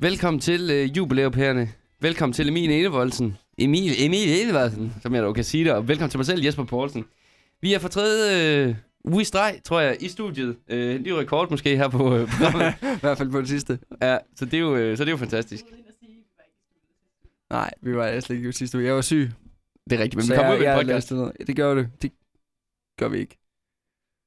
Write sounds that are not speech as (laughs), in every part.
Velkommen til øh, jubilæupærerne. Velkommen til Emil Enevoldsen. Emil, Emil Enevoldsen, som jeg dog kan sige det. Og velkommen til mig selv, Jesper Poulsen. Vi er for tredje øh, uge i streg, tror jeg, i studiet. Øh, en ny rekord måske her på øh, programmet. (laughs) I hvert fald på det sidste. ja, så det, er jo, øh, så det er jo fantastisk. Nej, vi var slet ikke i sidste uge. Jeg var syg. Det er rigtigt, men vi så kommer jeg, ud med jeg podcast. noget. Det gør det. Det gør vi ikke.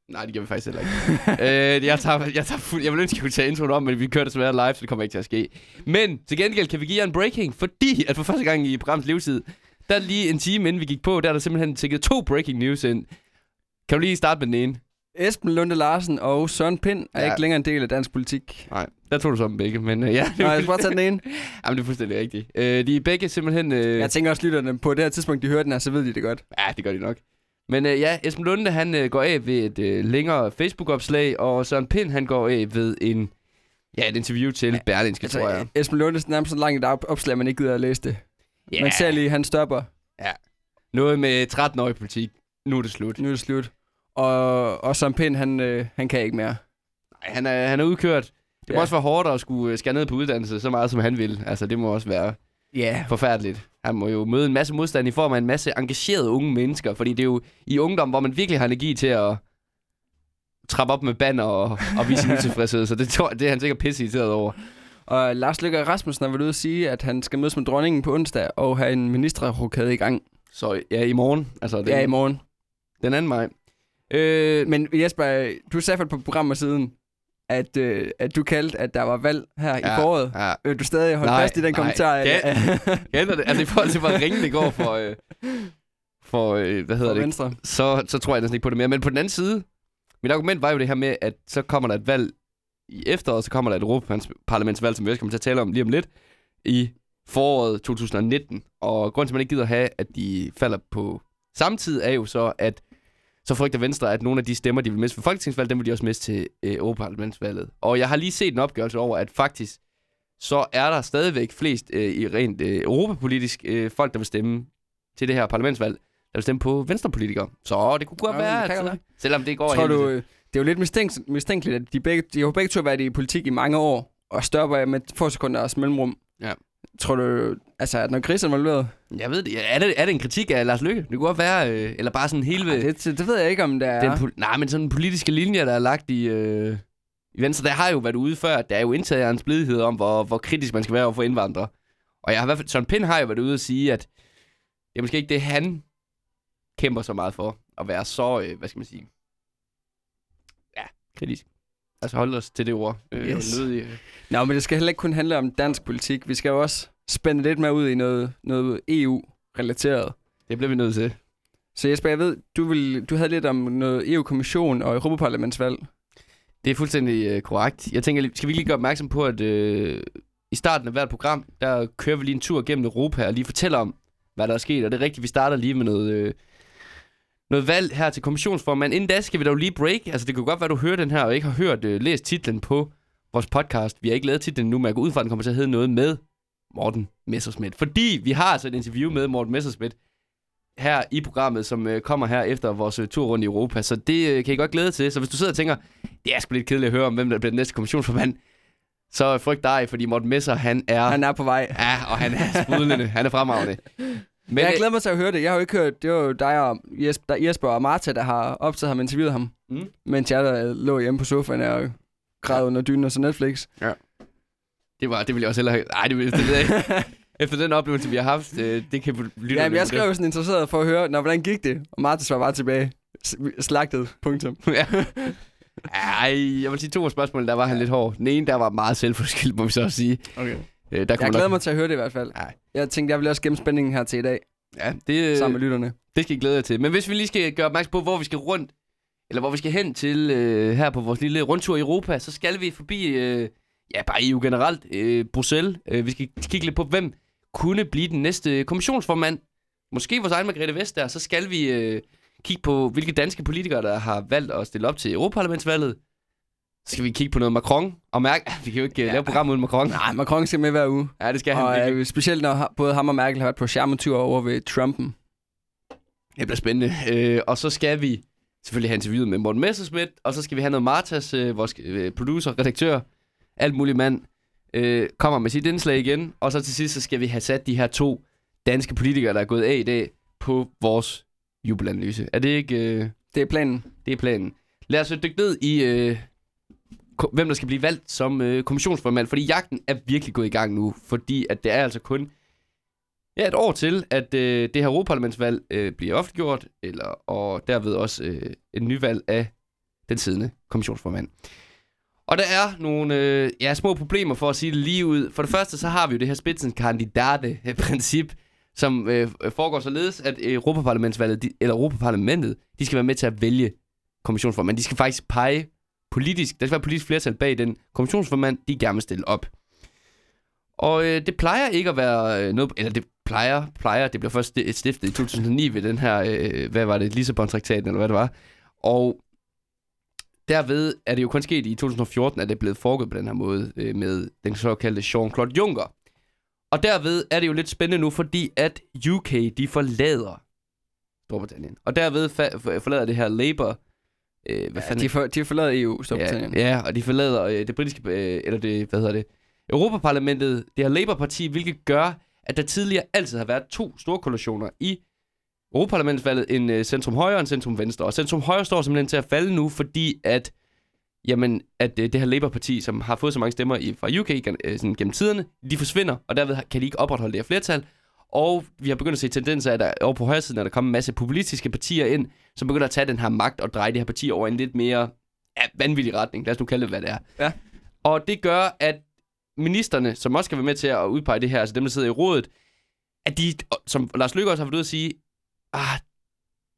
Nej, det gør vi faktisk heller ikke. (laughs) øh, jeg, tager, jeg, tager fuld, jeg vil ønske, at jeg kunne tage introen om, men vi kører desværre live, så det kommer ikke til at ske. Men til gengæld kan vi give jer en breaking, fordi at for første gang i programmets levetid, der er lige en time inden vi gik på, der er der simpelthen tækket to breaking news ind. Kan du lige starte med den ene? Esben Lunde Larsen og Søren Pind er Ja. ikke længere en del af dansk politik. Nej, der tog du så dem begge, men øh, ja. Nej, jeg skal bare tage den ene. (laughs) Jamen, det er fuldstændig rigtigt. Øh, de er begge simpelthen... Øh, Jeg tænker også, lytterne på det her tidspunkt, de hører den her, så ved de det godt. Ja, det gør de nok. Men øh, ja, Esben Lunde, han øh, går af ved et øh, længere Facebook-opslag, og Søren Pind, han går af ved en, ja, et interview til ja, Berlinske, altså, tror jeg. Altså, Esben Lunde er nærmest så langt et op- opslag, man ikke gider at læse det. Ja, Man ser lige, han stopper. noget med 13-årig politik. Nu er det slut. Nu er det slut. Og, og Søren Pind, han, øh, han kan ikke mere. Nej, han er, han er udkørt. Det må Ja. også være hårdt at skulle øh, skære ned på uddannelse så meget, som han vil. Altså, det må også være Ja. forfærdeligt. Han må jo møde en masse modstand i form af en masse engagerede unge mennesker, fordi det er jo i ungdom, hvor man virkelig har energi til at trappe op med banner og, og vise sin (laughs) utilfredshed, så det, tror, det er han sikkert pisse irriteret over. Og Lars Løkke Rasmussen har været ude at sige, at han skal mødes med dronningen på onsdag og have en ministerrokade i gang. Så ja, i morgen. Altså, Det er i morgen. Den 2. maj. Øh, Men Jesper, du sagde fald på programmet siden, at, øh, at du kaldte, at der var valg her ja. i foråret. Ja, Øh, du stadig holdt Nej, fast i den nej. kommentar? Ja. (laughs) det. Altså i forhold til, hvor ringe det går for, øh, for øh, hvad hedder for det, Venstre. så, så tror jeg næsten ikke på det mere. Men på den anden side, mit argument var jo det her med, at så kommer der et valg i efteråret, så kommer der et Europaparlamentsvalg, som vi også kommer til at tale om lige om lidt, i foråret 2019. Og grunden til, at man ikke gider have, at de falder på samme tid, er jo så, at så frygter Venstre, at nogle af de stemmer, de vil miste for folketingsvalget, dem vil de også miste til øh, Europaparlamentsvalget. Og jeg har lige set en opgørelse over, at faktisk så er der stadigvæk flest øh, i rent øh, europapolitisk øh, folk, der vil stemme til det her parlamentsvalg, der vil stemme på venstrepolitikere. Så det kunne godt Ja, være, at, så, selvom det går Tror du, øh, det er jo lidt mistænks- mistænkeligt, at de, begge, de har begge to været i politik i mange år, og stopper med få sekunders mellemrum. Ja. Tror du, altså, at når Chris er involveret? Jeg ved det. Er det, er det en kritik af Lars Lykke? Det kunne godt være, øh, eller bare sådan hele... Ej, det, det ved jeg ikke, om det er. Den nej, men sådan en politiske linje, der er lagt i, øh, i Venstre, der har jo været ude før, der er jo indtaget en splidighed om, hvor, hvor kritisk man skal være over for indvandrere. Og jeg har i hvert fald, Søren Pind har jo været ude at sige, at det er måske ikke det, han kæmper så meget for, at være så, øh, hvad skal man sige, ja, kritisk. Altså holde os til det ord. Øh, Yes. nødig, øh. Nå, men det skal heller ikke kun handle om dansk politik. Vi skal jo også spænde lidt mere ud i noget, noget EU-relateret. Det bliver vi nødt til. Så Jesper, jeg ved, du, vil, du havde lidt om noget EU-kommission og Europaparlamentsvalg. Det er fuldstændig øh, korrekt. Jeg tænker, skal vi lige gøre opmærksom på, at øh, i starten af hvert program, der kører vi lige en tur gennem Europa og lige fortæller om, hvad der er sket. Og det er rigtigt, vi starter lige med noget, øh, noget valg her til kommissionsformand. Inden da skal vi dog lige break. Altså det kan godt være, du hører den her og ikke har hørt øh, læst titlen på vores podcast. Vi har ikke lavet titlen nu, men jeg går ud fra, at den kommer til at hedde noget med Morten Messerschmidt. Fordi vi har altså et interview med Morten Messerschmidt her i programmet, som øh, kommer her efter vores øh, tur rundt i Europa. Så det øh, kan I godt glæde til. Så hvis du sidder og tænker, det er sgu lidt kedeligt at høre om, hvem der bliver den næste kommissionsformand, så frygt dig, fordi Morten Messer, han er... Han er på vej. Ja, og han er sprudlende. han er fremragende. (laughs) Men Men jeg glæder mig til at høre det. Jeg har jo ikke hørt, det var jo dig og Jesper, der, Jesper og Martha, der har optaget ham interviewet ham. Mm. Mens jeg der lå hjemme på sofaen og græd under dynen og så Netflix. det, var, det ville jeg også hellere have... Nej, det ville det ikke. (laughs) Efter den oplevelse, vi har haft, øh, det kan lytte. Ja, men jeg skrev jo sådan interesseret for at høre, når, hvordan gik det? Og Martha svarer bare tilbage. Slagtet. Punktum. (laughs) ja. Ej, jeg vil sige to af spørgsmål, der var han lidt hård. Den ene, der var meget selvforskyldt, må vi så sige. Okay. Øh, der kunne Jeg glæder nok... mig til at høre det i hvert fald. Ja. Jeg tænkte, jeg vil også gemme spændingen her til i dag, Ja, det, sammen med lytterne. Det skal I glæde jer til. Men hvis vi lige skal gøre opmærksom på, hvor vi skal rundt, eller hvor vi skal hen til øh, her på vores lille rundtur i Europa, så skal vi forbi, øh, ja, bare EU generelt, øh, Bruxelles. Øh, vi skal kigge lidt på, hvem kunne blive den næste kommissionsformand. Måske vores egen Margrethe Vestager. Så skal vi øh, kigge på, hvilke danske politikere, der har valgt at stille op til Europaparlamentsvalget. Skal vi kigge på noget Macron og mærke, (laughs) vi kan jo ikke ja. Ja. lave program uden Macron. Nej, Macron skal med hver uge. Ja, det skal han Og virkelig. øh, specielt når både ham og Merkel har været på charmetur over ved Trumpen. Det bliver spændende. Øh, og så skal vi selvfølgelig have interviewet med Morten Messerschmidt, og så skal vi have noget Martas, øh, vores øh, producer, redaktør, alt muligt mand. øh, kommer med sit indslag igen, og så til sidst, så skal vi have sat de her to danske politikere, der er gået af i dag, på vores jubelanalyse. Er det ikke... Øh, Det er planen. det er planen. Lad os dykke ned i, øh, hvem der skal blive valgt som øh, kommissionsformand, fordi jagten er virkelig gået i gang nu, fordi at det er altså kun ja, et år til, at øh, det her Europaparlamentsvalg øh, bliver offentliggjort, eller, og derved også øh, en nyvalg af den siddende kommissionsformand. Og der er nogle øh, ja, små problemer for at sige det lige ud. For det første, så har vi jo det her spidsenkandidate-princip, (laughs) som øh, foregår således, at Europaparlamentsvalget, de, eller Europaparlamentet, de skal være med til at vælge kommissionsformand. De skal faktisk pege politisk, der skal være politisk flertal bag den kommissionsformand, de gerne vil stille op. Og øh, det plejer ikke at være øh, noget, eller det plejer, plejer, det blev først stiftet i 2009 ved den her, øh, hvad var det, Lissabon-traktaten, eller hvad det var. Og derved er det jo kun sket i 2014, at det er blevet foregået på den her måde øh, med den såkaldte Jean-Claude Juncker. Og derved er det jo lidt spændende nu, fordi at UK, de forlader Storbritannien. Og derved forlader det her Labour... Øh, hvad Ja, fanden de, for, de forlader EU, Storbritannien. Ja, ja, og de forlader øh, det britiske, øh, eller det, hvad hedder det, Europaparlamentet, det her Labour-parti, hvilket gør, at der tidligere altid har været to store koalitioner i Europaparlamentsvalget, en øh, centrum højre og en centrum venstre. Og centrum højre står simpelthen til at falde nu, fordi at, jamen, at øh, det her Labour-parti, som har fået så mange stemmer i, fra UK øh, sådan gennem tiderne, de forsvinder, og derved kan de ikke opretholde det her flertal. Og vi har begyndt at se tendenser, at der over på højre siden er der kommet en masse populistiske partier ind, som begynder at tage den her magt og dreje det her parti over i en lidt mere ja, vanvittig retning. Lad os nu kalde det, hvad det er. Ja. Og det gør, at ministerne, som også skal være med til at udpege det her, altså dem, der sidder i rådet, at de, som Lars Løkke også har været ude at sige, ah,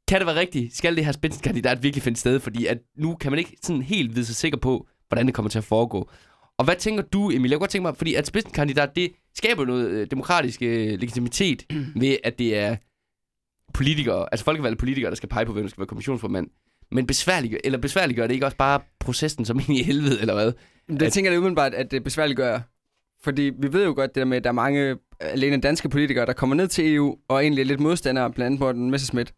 kan det være rigtigt? Skal det her spidsenkandidat virkelig finde sted? Fordi at nu kan man ikke sådan helt vide sig sikker på, hvordan det kommer til at foregå. Og hvad tænker du, Emil? Jeg kunne godt tænke mig, fordi at spidsenkandidat, det skaber noget øh, demokratisk øh, legitimitet (clears throat) ved, at det er politikere, altså folkevalgte politikere, der skal pege på, hvem der skal være kommissionsformand. Men besværliggør, eller besværliggør det ikke også bare processen som ind i helvede, eller hvad? Det At- tænker jeg umiddelbart, at det besværligt gør. Fordi vi ved jo godt det der med, at der er mange alene danske politikere, der kommer ned til EU, og egentlig er lidt modstandere, blandt andet Morten Messerschmidt.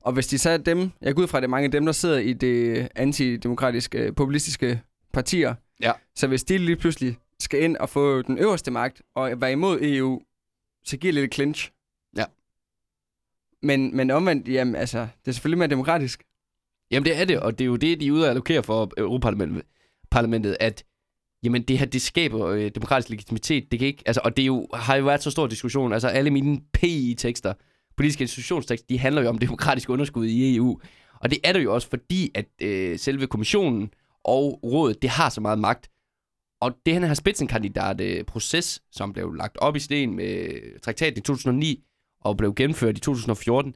Og hvis de så er dem, jeg går ud fra, at det er mange af dem, der sidder i det antidemokratiske, populistiske partier. Ja. Så hvis de lige pludselig skal ind og få den øverste magt, og være imod EU, så giver lidt clinch. Ja. Men, men omvendt, jamen altså, det er selvfølgelig mere demokratisk. Jamen det er det, og det er jo det, de er ude at allokere for Europaparlamentet, parlamentet, at jamen det her, det skaber øh, demokratisk legitimitet. Det kan ikke, altså, og det er jo, har jo været så stor diskussion. Altså alle mine PI-tekster, politiske institutionstekster, de handler jo om demokratisk underskud i EU. Og det er det jo også, fordi at øh, selve kommissionen og rådet, det har så meget magt. Og det her spidsenkandidat-proces, som blev lagt op i sten med traktaten i 2009 og blev gennemført i 2014,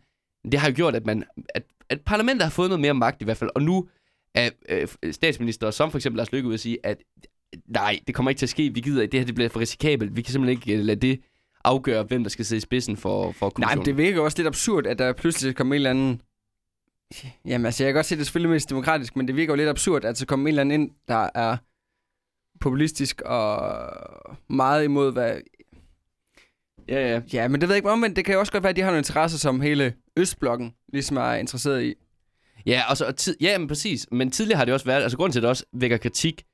det har jo gjort, at, man, at, at parlamentet har fået noget mere magt i hvert fald. Og nu er øh, statsminister, som for eksempel Lars Løkke, ud at sige, at nej, det kommer ikke til at ske. Vi gider ikke. Det her det bliver for risikabelt. Vi kan simpelthen ikke øh, lade det afgøre, hvem der skal sidde i spidsen for, for Nej, kommissionen. men det virker også lidt absurd, at der pludselig kommer en eller anden... Jamen altså, jeg kan godt se, det er selvfølgelig mest demokratisk, men det virker jo lidt absurd, at så kommer en eller anden ind, der er populistisk og meget imod, hvad... Ja, ja. Ja, men det ved jeg ikke, omvendt. Det kan jo også godt være, at de har nogle interesser, som hele Østblokken ligesom er interesseret i. Ja, og så, tid, ja, men præcis. Men tidligere har det også været, altså grunden til, at det også vækker kritik,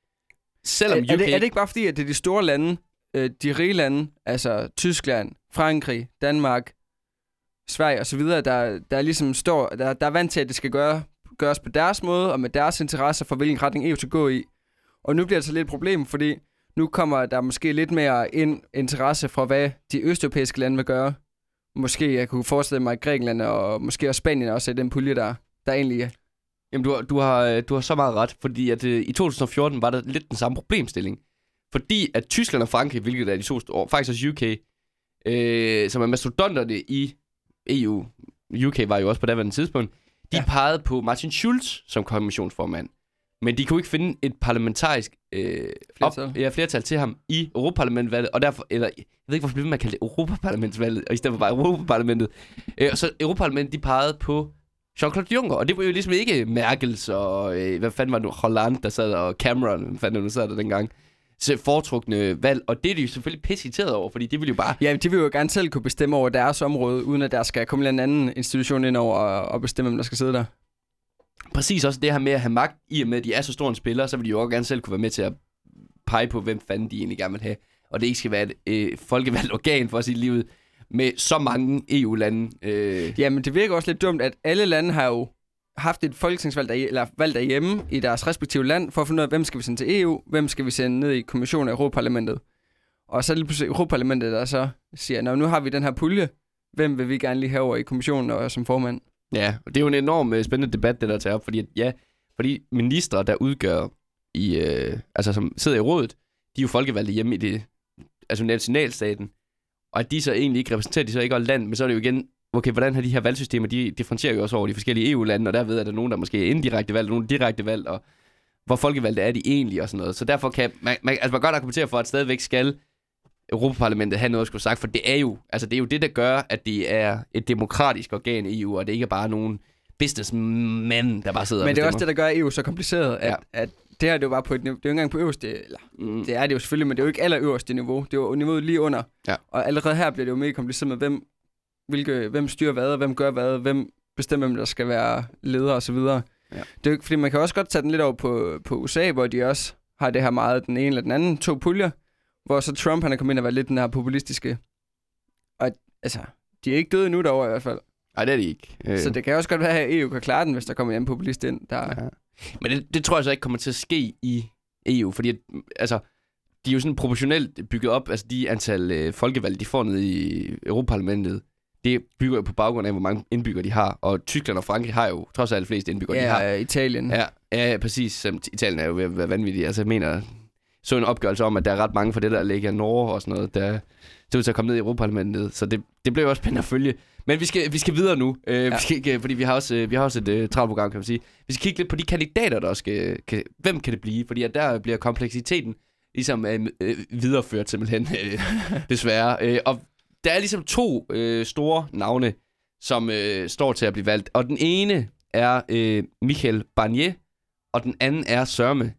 selvom Er, UK... er, det, er det ikke bare fordi, at det er de store lande, øh, de rige lande, altså Tyskland, Frankrig, Danmark, Sverige osv., der, der ligesom står, der, der er vant til, at det skal gøre, gøres på deres måde, og med deres interesser for, hvilken retning EU skal gå i. Og nu bliver det så lidt et problem, fordi nu kommer der måske lidt mere ind interesse fra, hvad de østeuropæiske lande vil gøre. Måske jeg kunne forestille mig, at Grækenland og måske også Spanien også er den pulje, der, der egentlig er. Jamen, du har, du, har, øh, du har så meget ret, fordi at, øh, i 2014 var der lidt den samme problemstilling. Fordi at Tyskland og Frankrig, hvilket er de to store, faktisk også UK, øh, som er mastodonterne i EU, UK var jo også på daværende tidspunkt, de. Ja. pegede på Martin Schulz som kommissionsformand. Men de kunne ikke finde et parlamentarisk øh, Flertal. Op, ja, flertal til ham i Europaparlamentvalget, og derfor, eller jeg ved ikke, hvorfor man kaldt det Europaparlamentsvalget, og i stedet for bare Europaparlamentet. Øh, og så Europaparlamentet, de pegede på Jean-Claude Juncker, og det var jo ligesom ikke Merkels og, øh, hvad fanden var det nu, Holland, der sad, og Cameron, hvad fanden nu sad der dengang, så foretrukne valg, og det er de jo selvfølgelig pisse irriteret over, fordi det ville jo bare, Ja, de vil jo gerne selv kunne bestemme over deres område, uden at der skal komme en anden institution ind over og, og bestemme, hvem der skal sidde der præcis også det her med at have magt, i og med at de er så store en spiller, så vil de jo også gerne selv kunne være med til at pege på, hvem fanden de egentlig gerne vil have. Og det ikke skal være et øh, folkevalgt organ for os i livet med så mange EU-lande. Øh, Jamen, det virker også lidt dumt, at alle lande har jo haft et folketingsvalg der, eller valg derhjemme i deres respektive land, for at finde ud af, hvem skal vi sende til EU, hvem skal vi sende ned i kommissionen af Europaparlamentet. Og så lige pludselig Europaparlamentet, der så siger, Nå, nu har vi den her pulje, hvem vil vi gerne lige have over i kommissionen og som formand? Ja, og det er jo en enorm øh, spændende debat, det der tager op, fordi at, ja, fordi ministre, der udgør i, øh, altså som sidder i rådet, de er jo folkevalgte hjemme i det, altså nationalstaten, og at de så egentlig ikke repræsenterer de så ikke er land, men så er det jo igen, okay, hvordan har de her valgsystemer, de differentierer jo også over de forskellige EU-lande, og derved er der nogen, der måske er indirekte valgt, og nogen direkte valgt, og hvor folkevalgte er de egentlig og sådan noget. Så derfor kan man, man, altså man kan godt argumentere for, at stadigvæk skal Europaparlamentet have noget at skulle sagt, for det er jo, altså det er jo det, der gør, at det er et demokratisk organ i EU, og det ikke er bare nogen businessmænd, der bare sidder Men det er også det, der gør EU så kompliceret, at, Ja. at det her det er jo bare på et det er jo ikke engang på øverste, eller Mm. det er det jo selvfølgelig, men det er jo ikke allerøverste niveau, det er jo niveauet lige under. Ja. Og allerede her bliver det jo mere kompliceret med, hvem, hvilke, hvem styrer hvad, og hvem gør hvad, hvem bestemmer, hvem der skal være leder og så videre. Ja. Det er jo fordi man kan også godt tage den lidt over på, på USA, hvor de også har det her meget, den ene eller den anden, to puljer, hvor så Trump han er kommet ind og været lidt den her populistiske. Og altså, de er ikke døde endnu derovre i hvert fald. Nej, det er de ikke. Øh, Så det kan også godt være, at EU kan klare den, hvis der kommer en populist ind, der... Ja. Men det, det tror jeg så ikke kommer til at ske i EU, fordi at, altså, de er jo sådan proportionelt bygget op, altså de antal øh, folkevalgte, de får ned i Europaparlamentet, det bygger jo på baggrund af, hvor mange indbyggere de har, og Tyskland og Frankrig har jo trods alt flest indbyggere, de har. Ja, Italien. Ja, ja, præcis. Italien er jo vanvittig. Altså, jeg mener, så en opgørelse om, at der er ret mange for det, der ligger i Norge og sådan noget, der ser ud til at komme ned i Europaparlamentet. Så det, det bliver jo også spændende at følge. Men vi skal, vi skal videre nu, øh, ja. vi skal ikke, fordi vi har også, øh, vi har også et øh, travlt program, kan man sige. Vi skal kigge lidt på de kandidater, der også skal... Kan, hvem kan det blive? Fordi at der bliver kompleksiteten ligesom øh, øh, videreført simpelthen, øh, (laughs) desværre. Øh, og der er ligesom to øh, store navne, som øh, står til at blive valgt. Og den ene er øh, Michael Barnier, og den anden er Sørme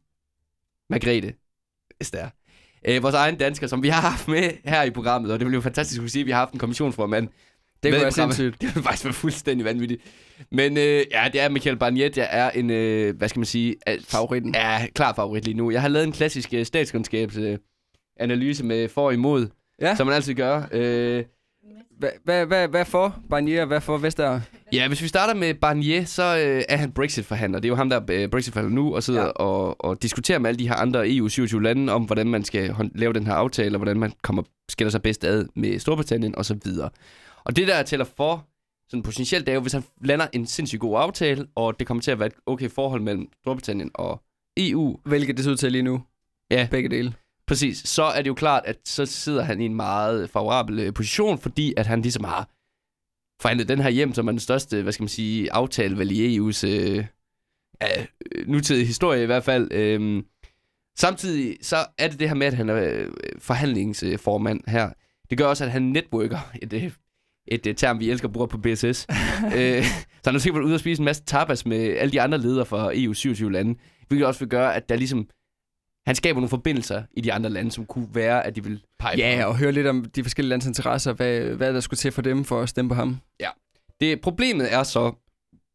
Margrethe Vestager. Øh, vores egen dansker, som vi har haft med her i programmet, og det ville jo fantastisk at kunne sige, at vi har haft en kommissionsformand. Det kunne være sindssygt. (laughs) Det ville faktisk være fuldstændig vanvittigt. Men øh, ja, det er Michael Barnier, der er en, øh, hvad skal man sige... Favoritten. Ja, klar favorit lige nu. Jeg har lavet en klassisk øh, statskundskabsanalyse øh, med for og imod, Ja. som man altid gør. Øh, Hvad, hvad, hvad for Barnier, hvad for Vestager? Ja, hvis vi starter med Barnier, så øh, er han Brexit-forhandler. Det er jo ham, der er øh, Brexit-forhandler nu, og sidder ja. Og, og diskuterer med alle de her andre EU-27 lande om, hvordan man skal lave den her aftale, og hvordan man kommer, skiller sig bedst ad med Storbritannien og så videre. Og det, der tæller for sådan potentielt, det er jo, hvis han lander en sindssygt god aftale, og det kommer til at være et okay forhold mellem Storbritannien og EU, Hvilket det ser ud til lige nu. Ja. Begge dele. Præcis. Så er det jo klart, at så sidder han i en meget favorabel øh, position, fordi at han ligesom har forhandlet den her hjem, som er den største, hvad skal man sige, aftale vel i EU's øh, øh, nutidige historie i hvert fald. Øhm, samtidig så er det det her med, at han er øh, forhandlingsformand her. Det gør også, at han networker, et, øh, et, et term, vi elsker at bruge på BSS. (laughs) øh, så han er sikkert ude og spise en masse tapas med alle de andre ledere fra EU 27 lande, hvilket også vil gøre, at der ligesom han skaber nogle forbindelser i de andre lande, som kunne være, at de vil pege Ja, og høre lidt om de forskellige lands interesser. Hvad, hvad der skulle til for dem for at stemme på ham. Det, problemet er så,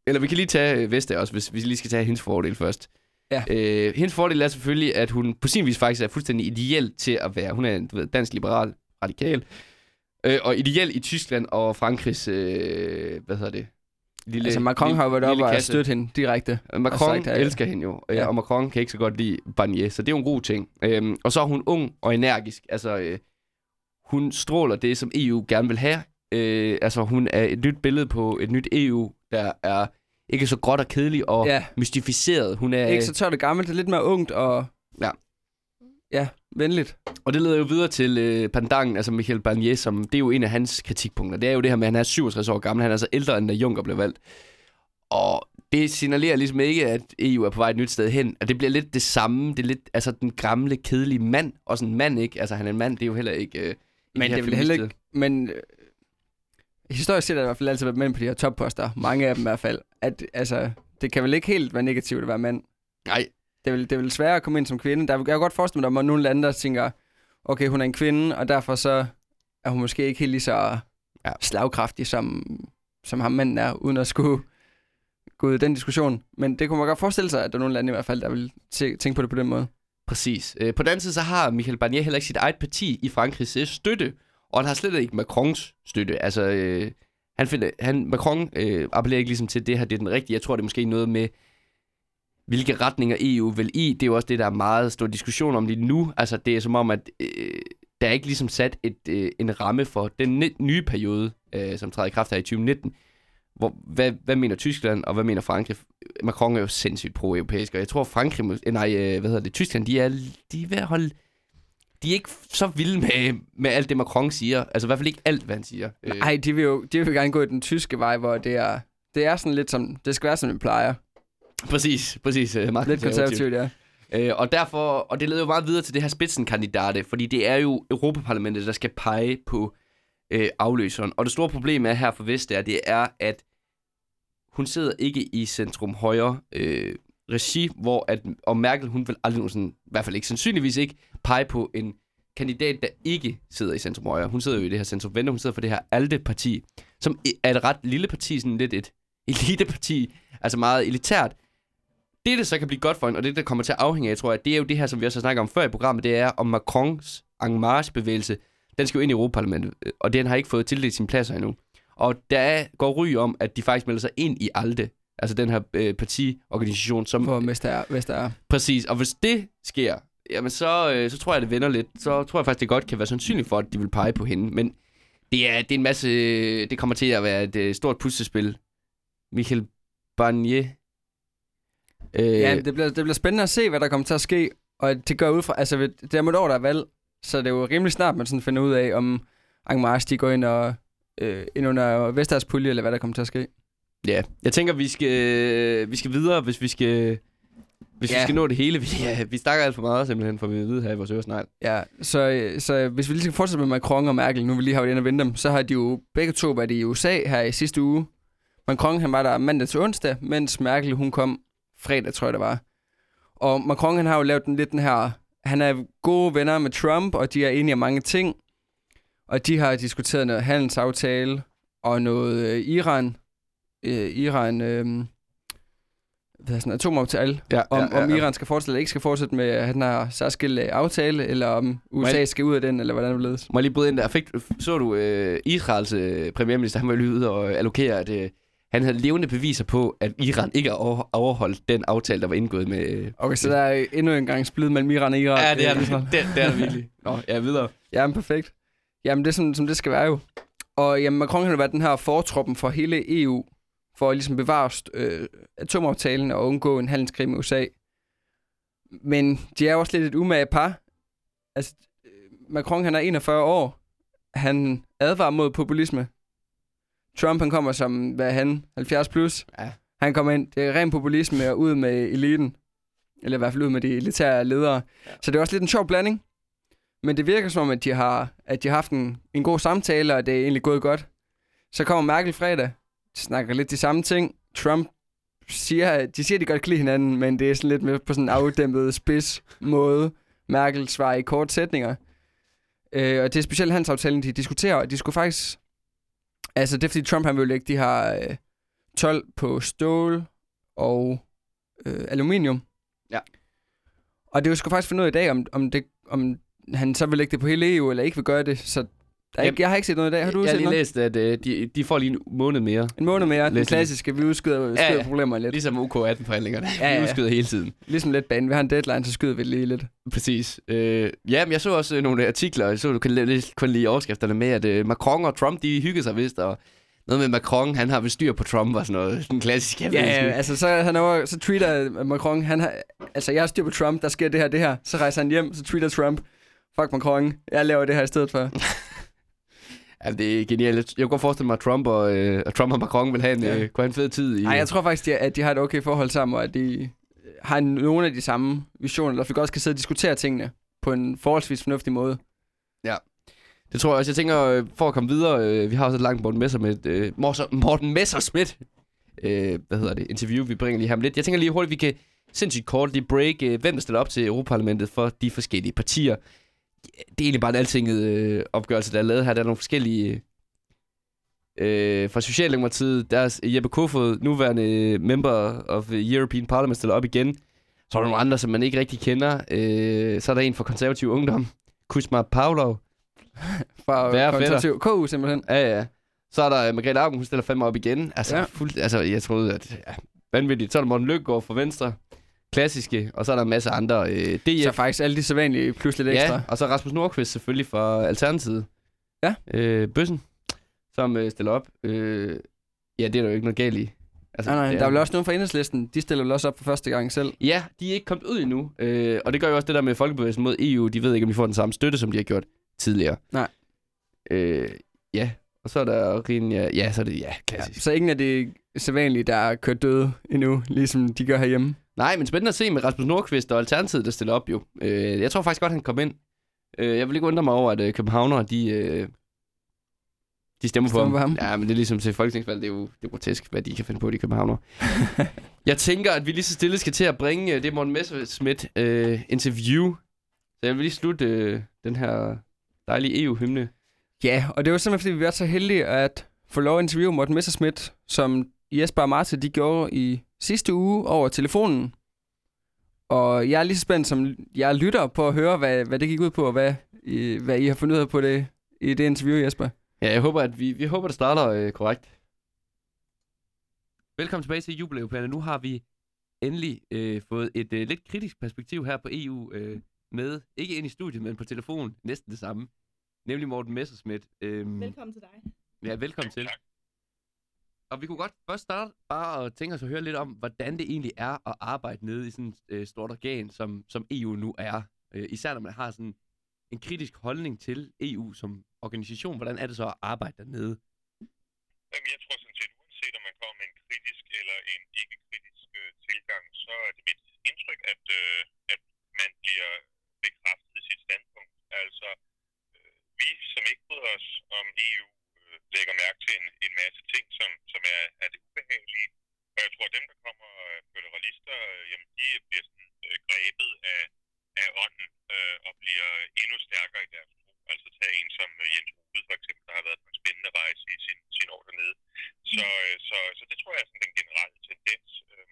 eller vi kan lige tage øh, Vestager også, hvis vi lige skal tage hendes fordel først. Ja. Øh, hendes fordel er selvfølgelig, at hun på sin vis faktisk er fuldstændig ideel til at være, hun er en du ved, dansk liberal radikal, øh, og ideel i Tyskland og Frankrigs, øh, hvad hedder det? Lille, altså Macron har jo været lille oppe og støtte hende direkte. Macron sagt, ja. elsker hende jo, ja. Og Macron kan ikke så godt lide Barnier, så det er jo en god ting. Øhm, og så er hun ung og energisk. Altså, øh, hun stråler det, som EU gerne vil have. Øh, altså, hun er et nyt billede på et nyt EU, der er ikke så gråt og kedeligt og. Ja. mystificeret. Hun er, Ikke så tørt og gammelt, det er lidt mere ungt og... Ja. Ja, venligt. Og det leder jo videre til øh, Pandangen, altså Michael Barnier, som det er jo en af hans kritikpunkter. Det er jo det her med, at han er 67 år gammel. Han er altså ældre, end da Juncker blev valgt. Og det signalerer ligesom ikke, at EU er på vej et nyt sted hen. Og det bliver lidt det samme. Det er lidt altså den gamle, kedelige mand. Og sådan en mand, ikke? Altså han er en mand, det er jo heller ikke... Øh, Men det er vel heller ikke... Men øh, historisk set har der i hvert fald altid været mænd på de her topposter. Mange af dem i hvert fald. At, altså, det kan vel ikke helt være negativt at være mand. Nej, Det er vel, det er vel sværere at komme ind som kvinde. Der, jeg kan godt forestille mig, at der er nogle lande, der tænker, okay, hun er en kvinde, og derfor så er hun måske ikke helt lige så Ja. slagkraftig, som, som ham manden er, uden at skulle gå ud i den diskussion. Men det kunne man godt forestille sig, at der er nogle lande i hvert fald, der vil tæ- tænke på det på den måde. Præcis. Øh, på den anden side, så har Michel Barnier heller ikke sit eget parti i Frankrigs øh, støtte, og han har slet ikke Macrons støtte. Altså, øh, han finder, han, Macron øh, appellerer ikke ligesom til, at det her det er den rigtige. Jeg tror, det er måske noget med, hvilke retninger EU vil i. Det er jo også det, der er meget stor diskussion om lige nu. Altså, det er som om, at øh, der er ikke ligesom sat et, øh, en ramme for den nye periode, øh, som træder i kraft her i 2019. Hvor, hvad, hvad mener Tyskland, og hvad mener Frankrig? Macron er jo sindssygt pro-europæisk, og jeg tror Frankrig, må- nej, øh, hvad hedder det, Tyskland, de er, de er ved at holde, de er ikke så vilde med, med alt det, Macron siger. Altså i hvert fald ikke alt, hvad han siger. Øh. Nej, de vil jo de vil gerne gå i den tyske vej, hvor det er, det er sådan lidt som, det skal være som det plejer præcis, præcis. Øh, meget Lidt konservativt, ja. Øh, og derfor, og det leder jo meget videre til det her spidsenkandidate, fordi det er jo Europaparlamentet, der skal pege på øh, afløseren. Og det store problem er her for Vestager, det er, at hun sidder ikke i centrum højre øh, regi, hvor at, og Merkel, hun vil aldrig sådan, i hvert fald ikke sandsynligvis ikke, pege på en kandidat, der ikke sidder i centrum højre. Hun sidder jo i det her centrum venstre, hun sidder for det her ALDE-parti, som er et ret lille parti, sådan lidt et eliteparti, altså meget elitært, det, der så kan blive godt for hende, og det, der kommer til at afhænge af, tror jeg, det er jo det her, som vi også har snakket om før i programmet, det er, om Macrons en marche-bevægelse, den skal jo ind i Europaparlamentet, og den har ikke fået tildelt sine pladser endnu. Og der er, går ry om, at de faktisk melder sig ind i ALDE, altså den her øh, partiorganisation, som... Hvor Vestager, Vestager. Præcis, og hvis det sker, jamen så, øh, så tror jeg, det vender lidt. Så tror jeg faktisk, det godt kan være sandsynligt for, at de vil pege på hende. Men det er, det er en masse... Det kommer til at være et øh, stort puslespil. Michel Barnier... Øh, Ja, det bliver, det bliver spændende at se, hvad der kommer til at ske. Og det gør ud fra, altså ved- det er mod år, der er valg, så det er jo rimelig snart, man sådan finder ud af, om Marche, de går ind og øh, ind under Vestagers pulje, eller hvad der kommer til at ske. Ja, jeg tænker, vi skal, vi skal videre, hvis vi skal, hvis ja. vi skal nå det hele. Vi, ja, vi snakker alt for meget, simpelthen, for vi vide her i vores øresnegl. Ja, så, øh, så hvis vi lige skal fortsætte med Macron og Merkel, nu vi lige har været inde og vente dem, så har de jo begge to været i USA her i sidste uge. Macron han var der mandag til onsdag, mens Merkel hun kom fredag, tror jeg det var. Og Macron han har jo lavet den lidt den her, han er gode venner med Trump, og de er enige om mange ting. Og de har diskuteret noget handelsaftale og noget øh, Iran, øh, Iran, øh, hvad sådan, atomaftale, Ja, om, ja, ja, om Iran skal fortsætte eller ikke skal fortsætte med at den her særskilt øh, aftale, eller om USA jeg- skal ud af den, eller hvordan det ledes. Må jeg lige bryde ind der? Fik, så du øh, Israels øh, premierminister, han var lige ude og allokere, at øh, han havde levende beviser på, at Iran ikke har over- overholdt den aftale, der var indgået med... Øh, Okay, så der er endnu en gang splid mellem Iran og Iran. ja, det er det. Det, det er det virkelig. Nå, ja, videre. Jamen, perfekt. Jamen, det er sådan, som det skal være jo. Og jamen, Macron han har været den her fortroppen for hele EU, for at ligesom bevare øh, atomaftalen og undgå en handelskrig med USA. Men de er jo også lidt et umage par. Altså, øh, Macron han er 41 år. Han advarer mod populisme. Trump han kommer som, hvad er han, 70 plus. Ja. Han kommer ind, det er ren populisme og ud med eliten. Eller i hvert fald ud med de elitære ledere. Ja. Så det er også lidt en sjov blanding. Men det virker som om, at de har, at de har haft en, en god samtale, og det er egentlig gået godt. Så kommer Merkel fredag, de snakker lidt de samme ting. Trump siger, de siger, at de godt kan lide hinanden, men det er sådan lidt med på sådan en afdæmpet spids måde. Merkel svarer i kort sætninger. Øh, og det er specielt hans aftalen, de diskuterer, og de skulle faktisk... Altså, det er fordi Trump han vil lægge de her øh, 12 på stål og øh, aluminium. Ja. Og det er jo sgu faktisk finde ud af i dag, om, om, det, om han så vil lægge det på hele EU, eller ikke vil gøre det. Så der er ikke, jeg har ikke set noget i dag. Har du jeg har set lige noget? læst, at øh, de, de får lige en måned mere. En måned mere. Den klassiske, vi udskyder, udskyder Ja, problemer lidt. Ligesom OK18-forhandlingerne. (laughs) Ja, Ja. Vi udskyder hele tiden. Ligesom lidt bane. Vi har en deadline, så skyder vi lige lidt. Præcis. Øh, ja, men jeg så også øh, nogle artikler, jeg så du kan lidt kun lige overskrifterne med, at øh, Macron og Trump, de hyggede sig vist, og noget med Macron, han har vel styr på Trump og sådan noget. Den klassiske. Ja, ja, altså så, han over, så tweeter Macron, han har, altså jeg har styr på Trump, der sker det her, det her. Så rejser han hjem, så tweeter Trump, fuck Macron, jeg laver det her i stedet for. (laughs) Ja, det er genialt. Jeg kunne godt forestille mig, at Trump og, øh, at Trump og Macron vil have en, Ja. øh, kunne have en fed tid i... Nej, jeg tror faktisk, de, at de har et okay forhold sammen, og at de har nogle af de samme visioner, eller vi også kan sidde og diskutere tingene på en forholdsvis fornuftig måde. Det tror jeg også. Jeg tænker, øh, for at komme videre, øh, vi har også et langt Morten Messerschmidt, øh, Morten- Morten Messerschmidt, øh, hvad hedder det, interview, vi bringer lige ham lidt. Jeg tænker lige hurtigt, vi kan sindssygt kort lige break, øh, hvem der stiller op til Europaparlamentet for de forskellige partier. Det er egentlig bare en altinget øh, opgørelse, der er lavet her. Der er nogle forskellige... Øh, fra Socialdemokratiet, der er Jeppe Kofod, nuværende member of European Parliament, stiller op igen. Så er der nogle andre, som man ikke rigtig kender. Øh, så er der en fra konservativ ungdom. Kusma Pavlov. (laughs) Fra Værre konservativ KU simpelthen. Ja, ja. Så er der Margrethe Augen, hun stiller fandme op igen. Altså, ja. fuld, altså jeg troede, at... Ja, vanvittigt. Så er der Morten Løkkegaard fra Venstre. Klassiske. Og så er der en masse andre. Øh, DF. Så faktisk alle de sædvanlige plus lidt ekstra. Ja, og så Rasmus Nordqvist selvfølgelig fra Alternativet. Ja. Øh, Bøssen, som øh, stiller op. Øh, ja, det er der jo ikke noget galt i. Altså, Nej, nej, der er vel også nogen fra enhedslisten. De stiller vel også op for første gang selv. Ja, de er ikke kommet ud endnu. Øh, og det gør jo også det der med Folkebevægelsen mod EU. De ved ikke, om de får den samme støtte, som de har gjort tidligere. Nej. Øh, ja, og så er der Rinja... Ja, så er det ja, Ja, klassisk. så ingen af det sædvanlige, der er kørt døde endnu, ligesom de gør herhjemme. Nej, men spændende at se med Rasmus Nordqvist og Alternativet, der stiller op jo. Øh, jeg tror faktisk godt, han kom ind. Øh, jeg vil ikke undre mig over, at øh, københavnere, de, øh, de stemmer, Stemmer på, ham. ham. Ja, men det er ligesom til folketingsvalg, det er jo det er grotesk, hvad de kan finde på, de københavnere. (laughs) jeg tænker, at vi lige så stille skal til at bringe øh, det Morten Messerschmidt øh, interview. Så jeg vil lige slutte øh, den her dejlige EU-hymne. Ja, og det var simpelthen, fordi vi var så heldige at få lov at interviewe Morten Messerschmidt, som Jesper og Martin, de gjorde i sidste uge over telefonen. Og jeg er lige så spændt, som jeg lytter på at høre, hvad, hvad det gik ud på, og hvad, I, hvad I har fundet ud af på det, i det interview, Jesper. Ja, jeg håber, at vi, vi håber, det starter øh, korrekt. Velkommen tilbage til Jubilæuplanerne. Nu har vi endelig øh, fået et øh, lidt kritisk perspektiv her på EU øh, med, ikke ind i studiet, men på telefon, næsten det samme. Nemlig Morten Messerschmidt. Øh, Velkommen til dig. Ja, velkommen til. Og vi kunne godt først starte bare at tænke os at høre lidt om, hvordan det egentlig er at arbejde nede i sådan et øh, stort organ, som, som EU nu er. Øh, især når man har sådan en kritisk holdning til EU som organisation. Hvordan er det så at arbejde dernede? Jamen, jeg tror sådan set, uanset om man kommer med en kritisk eller en ikke-kritisk øh, tilgang, så er det mit indtryk, at, øh, at man bliver bekræftet i sit standpunkt. Altså, øh, vi som ikke bryder os om EU, lægger mærke til en, en masse ting, som, som er, er det ubehagelige. Og jeg tror, at dem, der kommer øh, føderalister, øh, jamen, de bliver sådan, øh, grebet af, af ånden øh, og bliver endnu stærkere i deres tro. Altså tag en som øh, Jens Rode for eksempel, der har været på en spændende rejse i sin, sin år dernede. Så, øh, så, så det tror jeg er sådan den generelle tendens. Øh,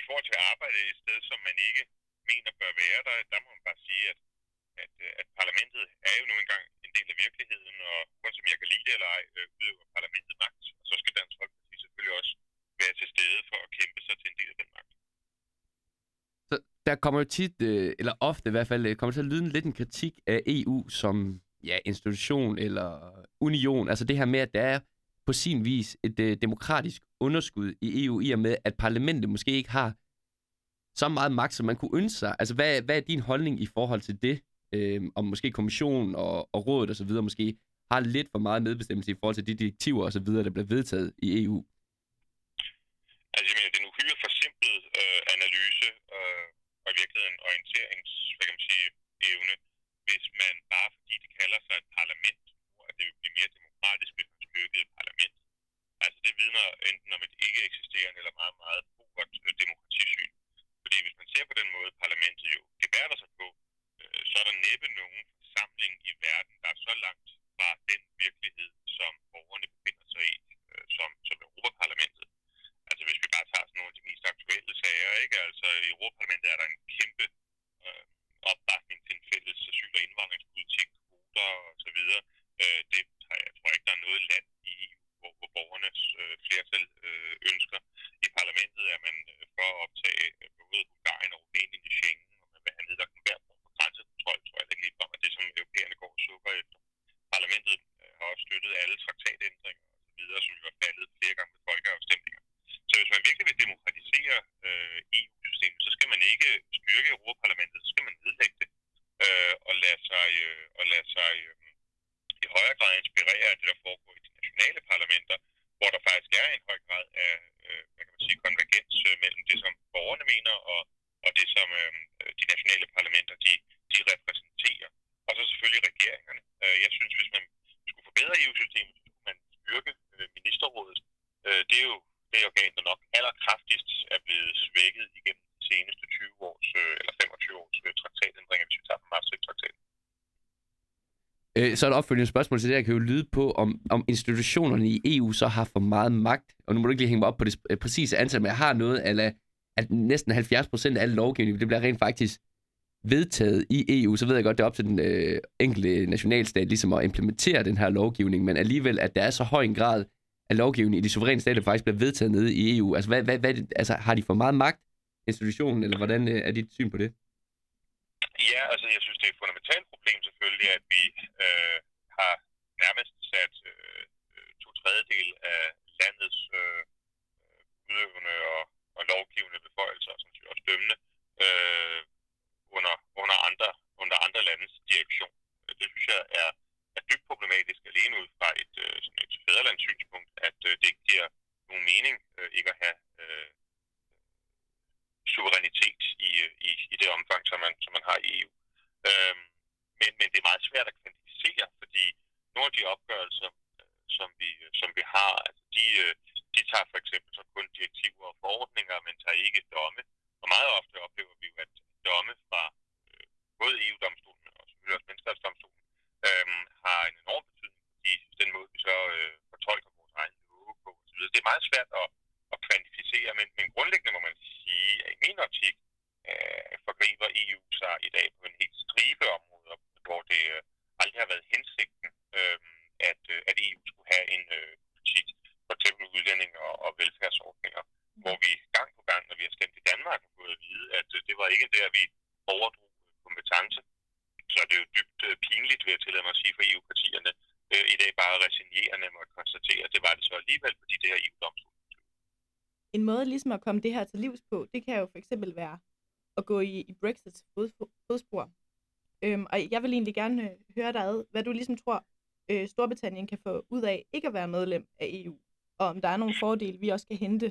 I forhold til at arbejde et sted, som man ikke mener bør være der, der må man bare sige, at, at, øh, at parlamentet er jo nu engang en del af virkeligheden, og uanset om jeg kan lide det eller ej, øh, udøver parlamentet magt. Og så skal Dansk Folkeparti selvfølgelig også være til stede for at kæmpe sig til en del af den magt. Så der kommer jo tit, øh, eller ofte i hvert fald, øh, kommer til at lyde lidt en kritik af EU som ja, institution eller union. Altså det her med, at der er på sin vis et øh, demokratisk underskud i EU, i og med, at parlamentet måske ikke har så meget magt, som man kunne ønske sig. Altså hvad, hvad er din holdning i forhold til det? Øhm, om måske kommissionen og, og rådet osv. måske har lidt for meget medbestemmelse i forhold til de direktiver osv., der bliver vedtaget i EU. Altså, jeg mener, det er en uhyre forsimplet øh, analyse øh, og i virkeligheden orienterings, hvad kan man sige, evne, hvis man bare fordi det kalder sig et parlament, tror, at det vil blive mere demokratisk, hvis man styrkede et parlament. Altså, det vidner enten om et ikke eksisterende eller meget, meget pokert øh, demokratisyn. Fordi hvis man ser på den måde, parlamentet jo gebærder sig på, øh, så er der næppe nogen forsamling i verden, der er så langt fra den virkelighed, som borgerne befinder sig i, øh, som, som Europaparlamentet. Altså hvis vi bare tager sådan nogle af de mest aktuelle sager, ikke? Altså i Europaparlamentet er der en kæmpe øh, opbakning til en fælles asyl- og indvandringspolitik, kvoter og så videre. Øh, det har jeg tror ikke, der er noget land i EU, hvor, hvor borgernes øh, flertal øh, ønsker. I parlamentet er man øh, for at optage øh, både Bulgarien og Rumænien i Schengen, og man vil have nedlagt en hver form for grænsekontrol, tror jeg ikke lige om, at det som europæerne går og sukker efter. Parlamentet øh, har også støttet alle traktatændringer og så videre, som jo er faldet flere gange med folkeafstemninger. Så hvis man virkelig vil demokratisere øh, EU-systemet, så skal man ikke styrke Europaparlamentet, så skal man nedlægge det øh, og lade sig, øh, og lade sig øh, i højere grad inspirere af det, der foregår i de nationale parlamenter, hvor der faktisk er en høj grad af øh, hvad kan man sige, konvergens øh, mellem det, som borgerne mener, og, og det, som øh, de nationale parlamenter de, de repræsenterer. Og så selvfølgelig regeringerne. Øh, jeg synes, hvis man skulle forbedre EU-systemet, så skulle man styrke øh, ministerrådet. Øh, det er jo det organ, der nok allerkraftigst er blevet svækket igennem de seneste 20 års, øh, eller 25 års øh, traktatændringer, hvis vi tager på Maastricht-traktaten. Øh, så et opfølgende spørgsmål til det, jeg kan jo lyde på, om, om institutionerne i EU så har for meget magt. Og nu må du ikke lige hænge mig op på det præcise antal, men jeg har noget, ala, at næsten 70 procent af al lovgivning, det bliver rent faktisk vedtaget i EU, så ved jeg godt, det er op til den øh, enkelte nationalstat ligesom at implementere den her lovgivning, men alligevel, at der er så høj en grad af lovgivning i de suveræne stater, der faktisk bliver vedtaget nede i EU. Altså, hvad, hvad, hvad, altså, har de for meget magt, institutionen, eller hvordan øh, er dit syn på det? Ja, altså jeg synes, det er et fundamentalt problem selvfølgelig, at vi øh, har nærmest sat øh, to tredjedel af landets øh, udøvende og, og lovgivende beføjelser, som også dømmende, øh, under, under, andre, under andre landes direktion. Det synes jeg er, er dybt problematisk alene ud fra et, øh, sådan et fædrelandssynspunkt, at øh, det ikke giver nogen mening øh, ikke at have øh, suverænitet i, i, i det omfang, som man, som man har i EU. Øh, men, men det er meget svært at kvantificere, fordi nogle af de opgørelser, øh, som vi, som vi har, altså de, øh, de tager for eksempel så kun direktiver og forordninger, men tager ikke domme. Og meget ofte oplever vi jo, at domme fra øh, både EU-domstolen og selvfølgelig også menneskerettighedsdomstolen øh, har en enorm betydning i den måde, vi så øh, fortolker vores egen love på osv. Det er meget svært at, at kvantificere, men, men grundlæggende må man sige, at i min optik øh, forgriber EU sig i dag på en helt stribe områder, hvor det øh, aldrig har været hensigten, øh, at, øh, at EU skulle have en øh, politik, for eksempel udlænding og, og velfærdsordninger, hvor vi gang på gang, når vi har stemt i Danmark, har fået at vide, at øh, det var ikke der, vi overdrog kompetence. Så er det jo dybt øh, pinligt, ved at tillade mig at sige for EU-partierne, øh, i dag bare resignerende må konstatere, at det var det så alligevel, fordi det her EU-domstol. En måde ligesom at komme det her til livs på, det kan jo for eksempel være at gå i, i Brexits fodspor. Øhm, og jeg vil egentlig gerne øh, høre dig ad, hvad du ligesom tror, øh, Storbritannien kan få ud af ikke at være medlem af EU, og om der er nogle fordele, vi også kan hente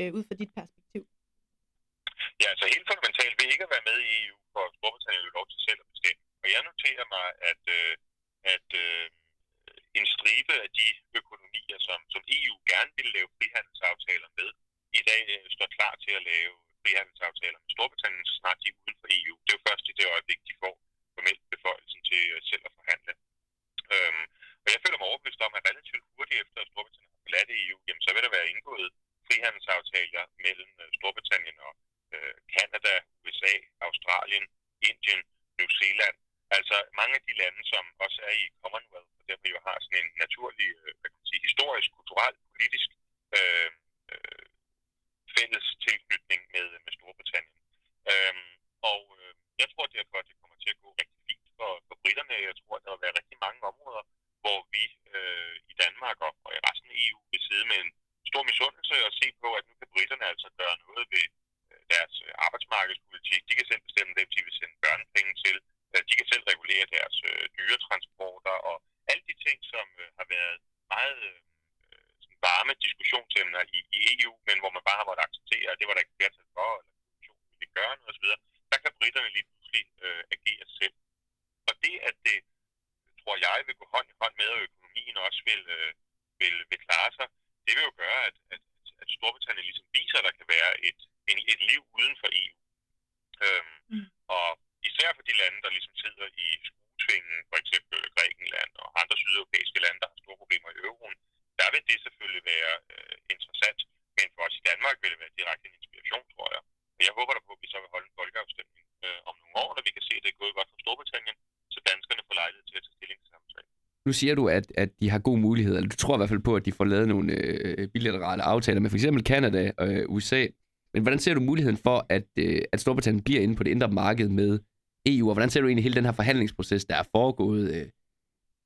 øh, ud fra dit perspektiv. Ja, altså helt fundamentalt vil ikke at være med i EU, for Storbritannien jo lov til selv at bestemme. Og jeg noterer mig, at, øh, at øh, en stribe af de økonomier, som, som EU gerne vil lave frihandelsaftaler med, i dag øh, står klar til at lave frihandelsaftaler med Storbritannien, så snart de er uden for EU. Det er jo først i det øjeblik, de får formelt beføjelsen til øh, selv at forhandle. Øhm, og jeg føler mig overbevist om, at relativt hurtigt efter, at Storbritannien har forladt EU, jamen, så vil der være indgået frihandelsaftaler mellem øh, Storbritannien og øh, Canada, USA, Australien, Indien, New Zealand. Altså mange af de lande, som også er i Commonwealth, og derfor jo har sådan en naturlig, øh, hvad kan man sige, historisk, kulturel, politisk øh, fælles tilknytning med, med Storbritannien. Øhm, og øh, jeg tror derfor, at det kommer til at gå rigtig fint for, for britterne. Jeg tror, at der vil være rigtig mange områder, hvor vi øh, i Danmark og, og i resten af EU vil sidde med en stor misundelse og se på, at nu kan britterne altså gøre noget ved øh, deres arbejdsmarkedspolitik. De kan selv bestemme, hvem de vil sende børnepenge til. Øh, de kan selv regulere deres øh, dyretransporter og alle de ting, som øh, har været meget øh, sådan varme diskussionsemner i, i EU, men hvor man bare har måttet acceptere, at det var der ikke flertal for, eller kommissionen ville gøre noget osv., der kan britterne lige pludselig øh, agere selv. Og det, at det, tror jeg, vil gå hånd i hånd med, at økonomien også vil, øh, vil, vil klare sig, det vil jo gøre, at, at, at Storbritannien ligesom viser, at der kan være et, en, et liv uden for EU. Øhm, mm. Og især for de lande, der ligesom sidder i skruetvingen, for eksempel Grækenland og andre sydeuropæiske lande, der har store problemer i euroen, der vil det selvfølgelig være øh, interessant. Men for os i Danmark vil det være direkte en inspiration, tror jeg. Og jeg håber da på, at vi så vil holde en folkeafstemning øh, om nogle år, når vi kan se, at det er gået godt for Storbritannien, så danskerne får lejlighed til at tage stilling til samme sag. Nu siger du, at, at de har god mulighed, eller du tror i hvert fald på, at de får lavet nogle øh, bilaterale aftaler med f.eks. Canada og øh, USA. Men hvordan ser du muligheden for, at, øh, at Storbritannien bliver inde på det indre marked med EU, og hvordan ser du egentlig hele den her forhandlingsproces, der er foregået? Øh,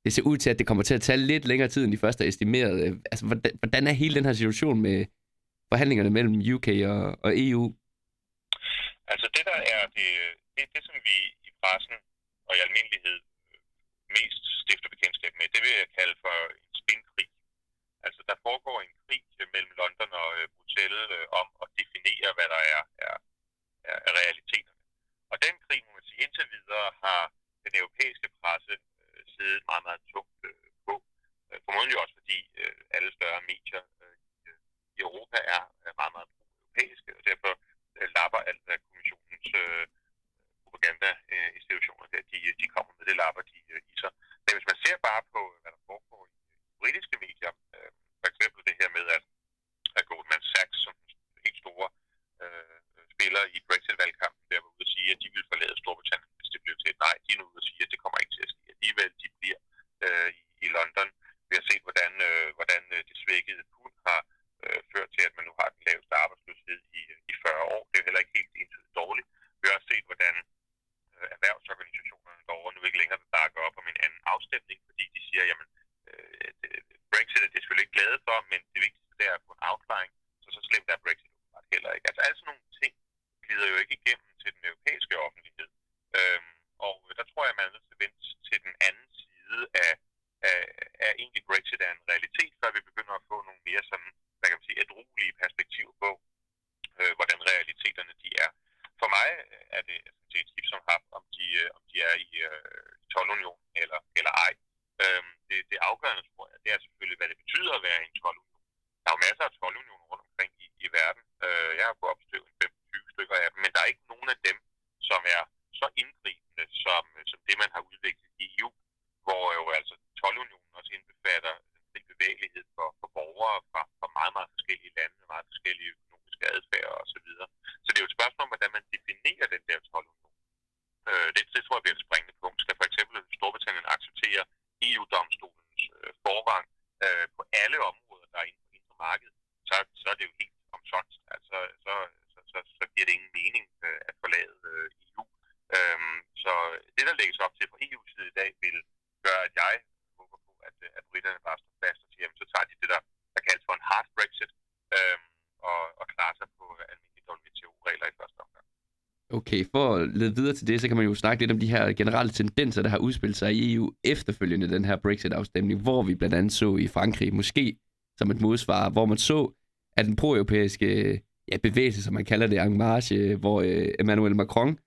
det ser ud til, at det kommer til at tage lidt længere tid, end de første er estimeret. Øh, altså, hvordan, hvordan er hele den her situation med forhandlingerne mellem UK og, og EU? Altså det, der er det, det, det som vi i pressen og i almindelighed mest stifter bekendtskab med, det vil jeg kalde for en spinkrig. Altså der foregår en krig øh, mellem London og øh, Bruxelles øh, om at definere, hvad der er, er, er, er realiteterne. Og den krig, må man sige, indtil videre har den europæiske presse øh, siddet meget, meget tungt øh, på. Øh, formodentlig også fordi øh, alle større medier øh, i Europa er, er meget, meget europæiske, og derfor øh, lapper alt, hvad kommissionens øh, propagandainstitutioner, øh, der, de, de kommer med, det lapper de øh, i sig. Men hvis man ser bare på, hvad der foregår øh, i britiske medier, øh, for eksempel det her med, at, at Goldman Sachs, som helt store øh, spiller i Brexit-valgkampen, der var ude at sige, at de vil forlade Storbritannien, hvis det blev til et nej. De er nu ude at sige, at det kommer ikke til at ske alligevel. De bliver øh, i, i London. Vi har set, hvordan, øh, hvordan det svækkede lede videre til det, så kan man jo snakke lidt om de her generelle tendenser, der har udspillet sig i EU efterfølgende den her Brexit-afstemning, hvor vi blandt andet så i Frankrig, måske som et modsvar, hvor man så, at den pro-europæiske ja, bevægelse, som man kalder det, en marche, hvor øh, Emmanuel Macron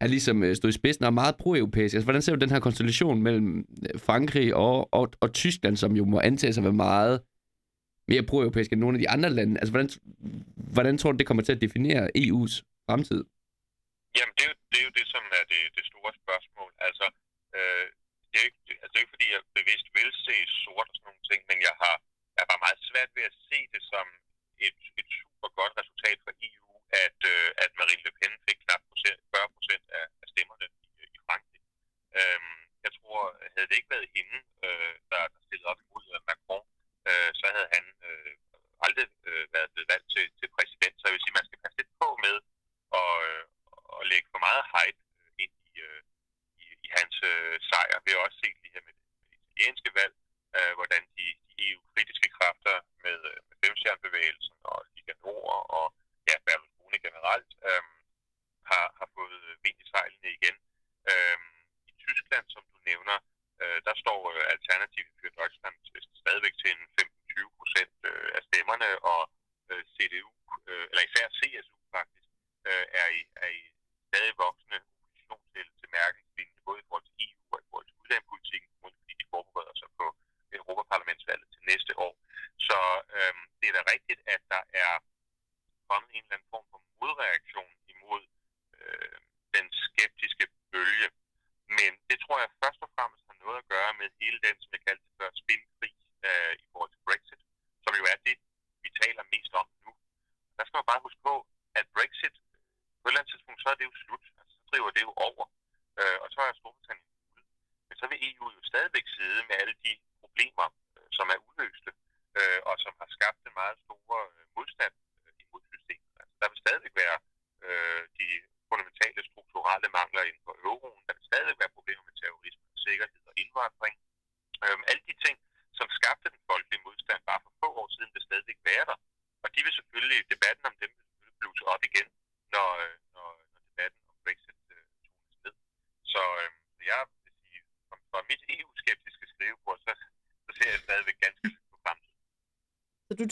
er ligesom øh, stået i spidsen og er meget pro-europæisk. Altså, hvordan ser du den her konstellation mellem øh, Frankrig og, og, og Tyskland, som jo må antages at være meget mere pro-europæisk end nogle af de andre lande? Altså, hvordan, hvordan tror du, det kommer til at definere EU's fremtid? det store spørgsmål.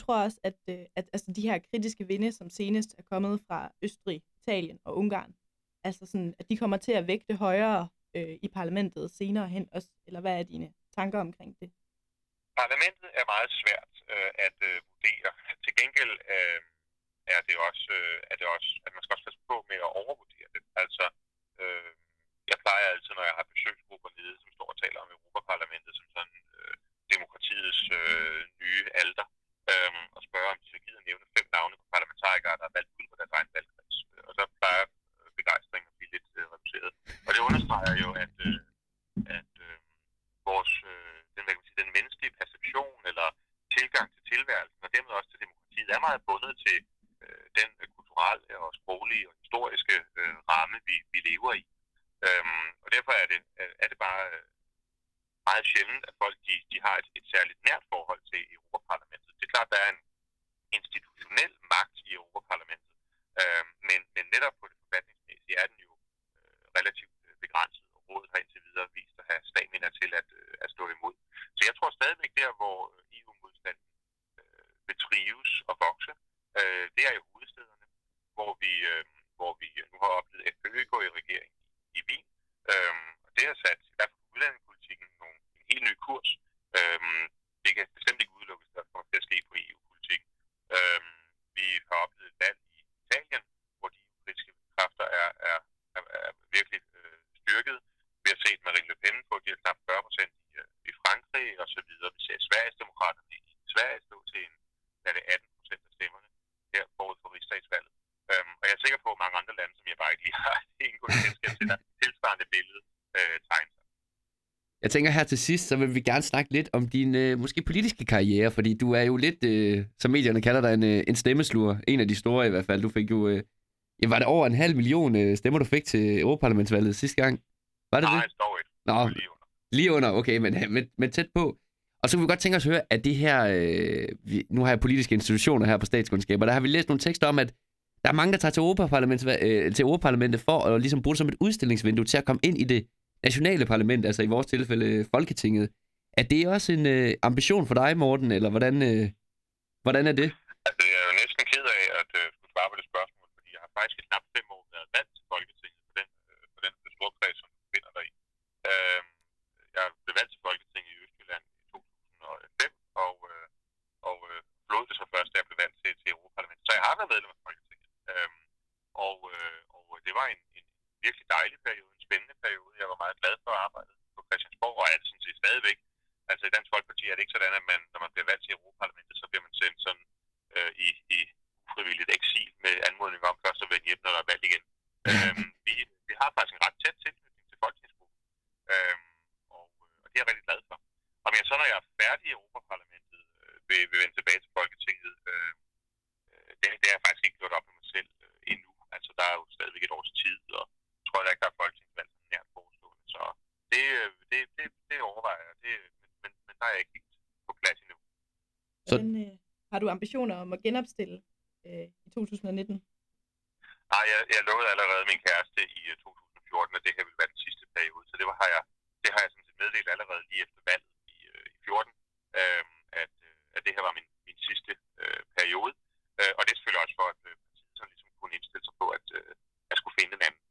tror også, at, øh, at altså, de her kritiske vinde, som senest er kommet fra Østrig, Italien og Ungarn, altså sådan, at de kommer til at vægte højere øh, i parlamentet senere hen også, eller hvad er dine tanker omkring det? Parlamentet er meget svært øh, at øh, vurdere. Til gengæld øh, er det også, øh, er det også, at man skal også passe på med at overvurdere det. Altså, øh, jeg plejer altid, når jeg har besøgsgrupper nede, som står og taler om Europaparlamentet som sådan øh, demokratiets øh, nye alder, øhm, og spørge, om Tyrkiet nævne fem navne på parlamentarikere, der er valgt uden på deres egen valgkreds. Øh, og så plejer øh, begejstringen at blive lidt øh, reduceret. Og det understreger jo, at, øh, at øh, vores, øh, den, hvad kan man sige, den menneskelige perception eller tilgang til tilværelsen, og dermed også til demokratiet, er meget bundet til øh, den øh, kulturelle og sproglige og historiske øh, ramme, vi, vi lever i. Øhm, og derfor er det, er det bare meget sjældent, at folk de, de har et, et særligt nært forhold til Europaparlamentet. Det er klart, der er en institutionel magt i Europaparlamentet, øh, men, men netop på det forfatningsmæssige er den jo øh, relativt øh, begrænset, og rådet har indtil videre vist at have stamina til at, øh, at stå imod. Så jeg tror stadigvæk der, hvor EU-modstanden øh, vil trives og vokse, øh, det er jo hovedstederne, hvor vi, øh, hvor vi nu har oplevet FPØ gå i regering i Wien, øh, og det har sat i hvert fald udlændingepolitikken nogle, en helt ny kurs. Øh, det kan bestemt ikke udelukkes, der kommer til at ske på EU-politik. Øh, vi har oplevet et valg i Italien, hvor de politiske kræfter er, er, er, er virkelig øh, styrket. Vi har set Marine Le Pen få de her knap 40 procent i, øh, i Frankrig og så videre. Vi ser Sveriges demokraterne i Sverige stå til en, er det 18 procent af stemmerne her forud for rigsdagsvalget. Øhm, og jeg er sikker på, at mange andre lande, som jeg bare ikke lige har indgået kendskab til, der tilsvarende billede øh, tegner sig. Jeg tænker her til sidst, så vil vi gerne snakke lidt om din øh, måske politiske karriere, fordi du er jo lidt, øh, som medierne kalder dig, en, øh, en stemmesluger. En af de store i hvert fald. Du fik jo, øh, ja, var det over en halv million øh, stemmer, du fik til Europaparlamentsvalget sidste gang? Var det Nej, det? står et. Nå, Lige under. Lige under, okay, men, men, men tæt på. Og så kunne vi godt tænke os at høre, at det her, øh, vi, nu har jeg politiske institutioner her på statskundskab, og der har vi læst nogle tekster om, at der er mange, der tager til, Europaparlamentet, øh, til Europaparlamentet for at ligesom bruge det som et udstillingsvindue til at komme ind i det nationale parlament, altså i vores tilfælde øh, Folketinget. Er det også en øh, ambition for dig, Morten, eller hvordan, øh, hvordan er det? Altså, jeg er jo næsten ked af at øh, skulle svare på det spørgsmål, fordi jeg har faktisk i knap fem år været valgt til Folketinget på den, øh, på den storkreds, som du finder dig i. Øh, jeg blev valgt til Folketinget i Østjylland i 2005, og, øh, og øh, flod det så først, da jeg blev valgt til, til Europaparlamentet. Så jeg har været medlem af Folketinget. Øh, og, øh, og det var en, en virkelig dejlig periode, en spændende periode. Jeg var meget glad for at arbejde på Christiansborg, og er det sådan set stadigvæk. Altså i Dansk Folkeparti er det ikke sådan, at man, når man bliver valgt til Europaparlamentet, så bliver man sendt sådan øh, i, i ufrivilligt eksil med anmodning om først at vende hjem, når der er valg igen. øhm, (laughs) vi, vi har faktisk en ret tæt tilknytning til folketingsgruppen, øhm, og, øh, og det er jeg rigtig glad for. Om jeg så, når jeg er færdig i Europaparlamentet, øh, vil, vil vende tilbage til Folketinget, øh, øh, det, det har jeg faktisk ikke gjort op med mig selv øh, endnu. Altså, der er jo stadigvæk et års tid, og jeg tror heller ikke, der er folketingsvalg sådan nært forestående. Så det, øh, det, det, det overvejer jeg, det, men, men, men der er jeg ikke helt på plads endnu. Så- Hvordan, øh, har du ambitioner om at genopstille øh, i 2019? Jeg, lovede allerede min kæreste i øh, 2014, at det her ville være den sidste periode, så det var, har jeg, det har jeg sådan set meddelt allerede lige efter valget i, øh, i 14, øh, at, øh, at det her var min, min sidste øh, periode. Øh, og det er selvfølgelig også for, at øh, partiet sådan ligesom kunne indstille sig på, at øh, jeg skulle finde en anden.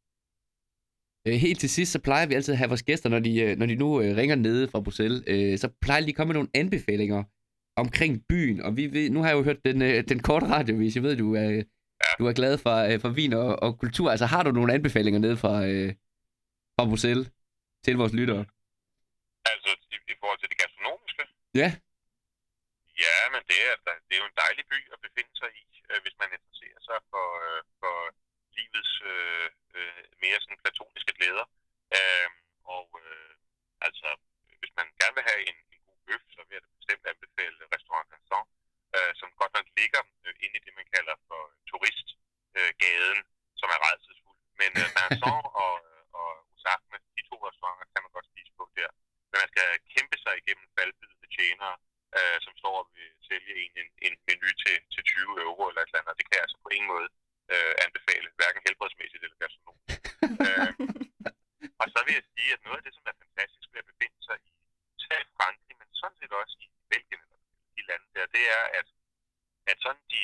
Øh, helt til sidst, så plejer vi altid at have vores gæster, når de, øh, når de nu øh, ringer nede fra Bruxelles, øh, så plejer de at komme med nogle anbefalinger omkring byen. Og vi vi nu har jeg jo hørt den, øh, den korte radiovis. Jeg ved, du er, du er glad for, øh, for vin og, og kultur. Altså har du nogle anbefalinger nede fra, øh, fra Bruxelles til vores lyttere? Altså i, i forhold til det gastronomiske, Ja, men det er, det er jo en dejlig by at befinde sig i, øh, hvis man interesserer sig for, øh, for livets øh, øh, mere sådan platoniske glæder. Øh, og øh, altså, hvis man gerne vil have en, en god bøf, så vil jeg da bestemt anbefale Restaurant Canson, øh, som godt nok ligger øh, inde i det, man kalder for turistgaden, øh, som er redselsfuld. Men øh, Canson og, øh, og Usakme, de to restauranter, kan man godt spise på der. Men man skal kæmpe sig igennem faldbydende tjenere, øh, som står og vil sælge en, en, en menu til, til 20 euro eller et eller andet. Det kan jeg altså på ingen måde øh, anbefale, hverken helbredsmæssigt eller gastronomisk. øh, og så vil jeg sige, at noget af det, som er fantastisk ved at befinde sig i især i Frankrig, men sådan set også i Belgien eller de lande der, det er, at, at sådan de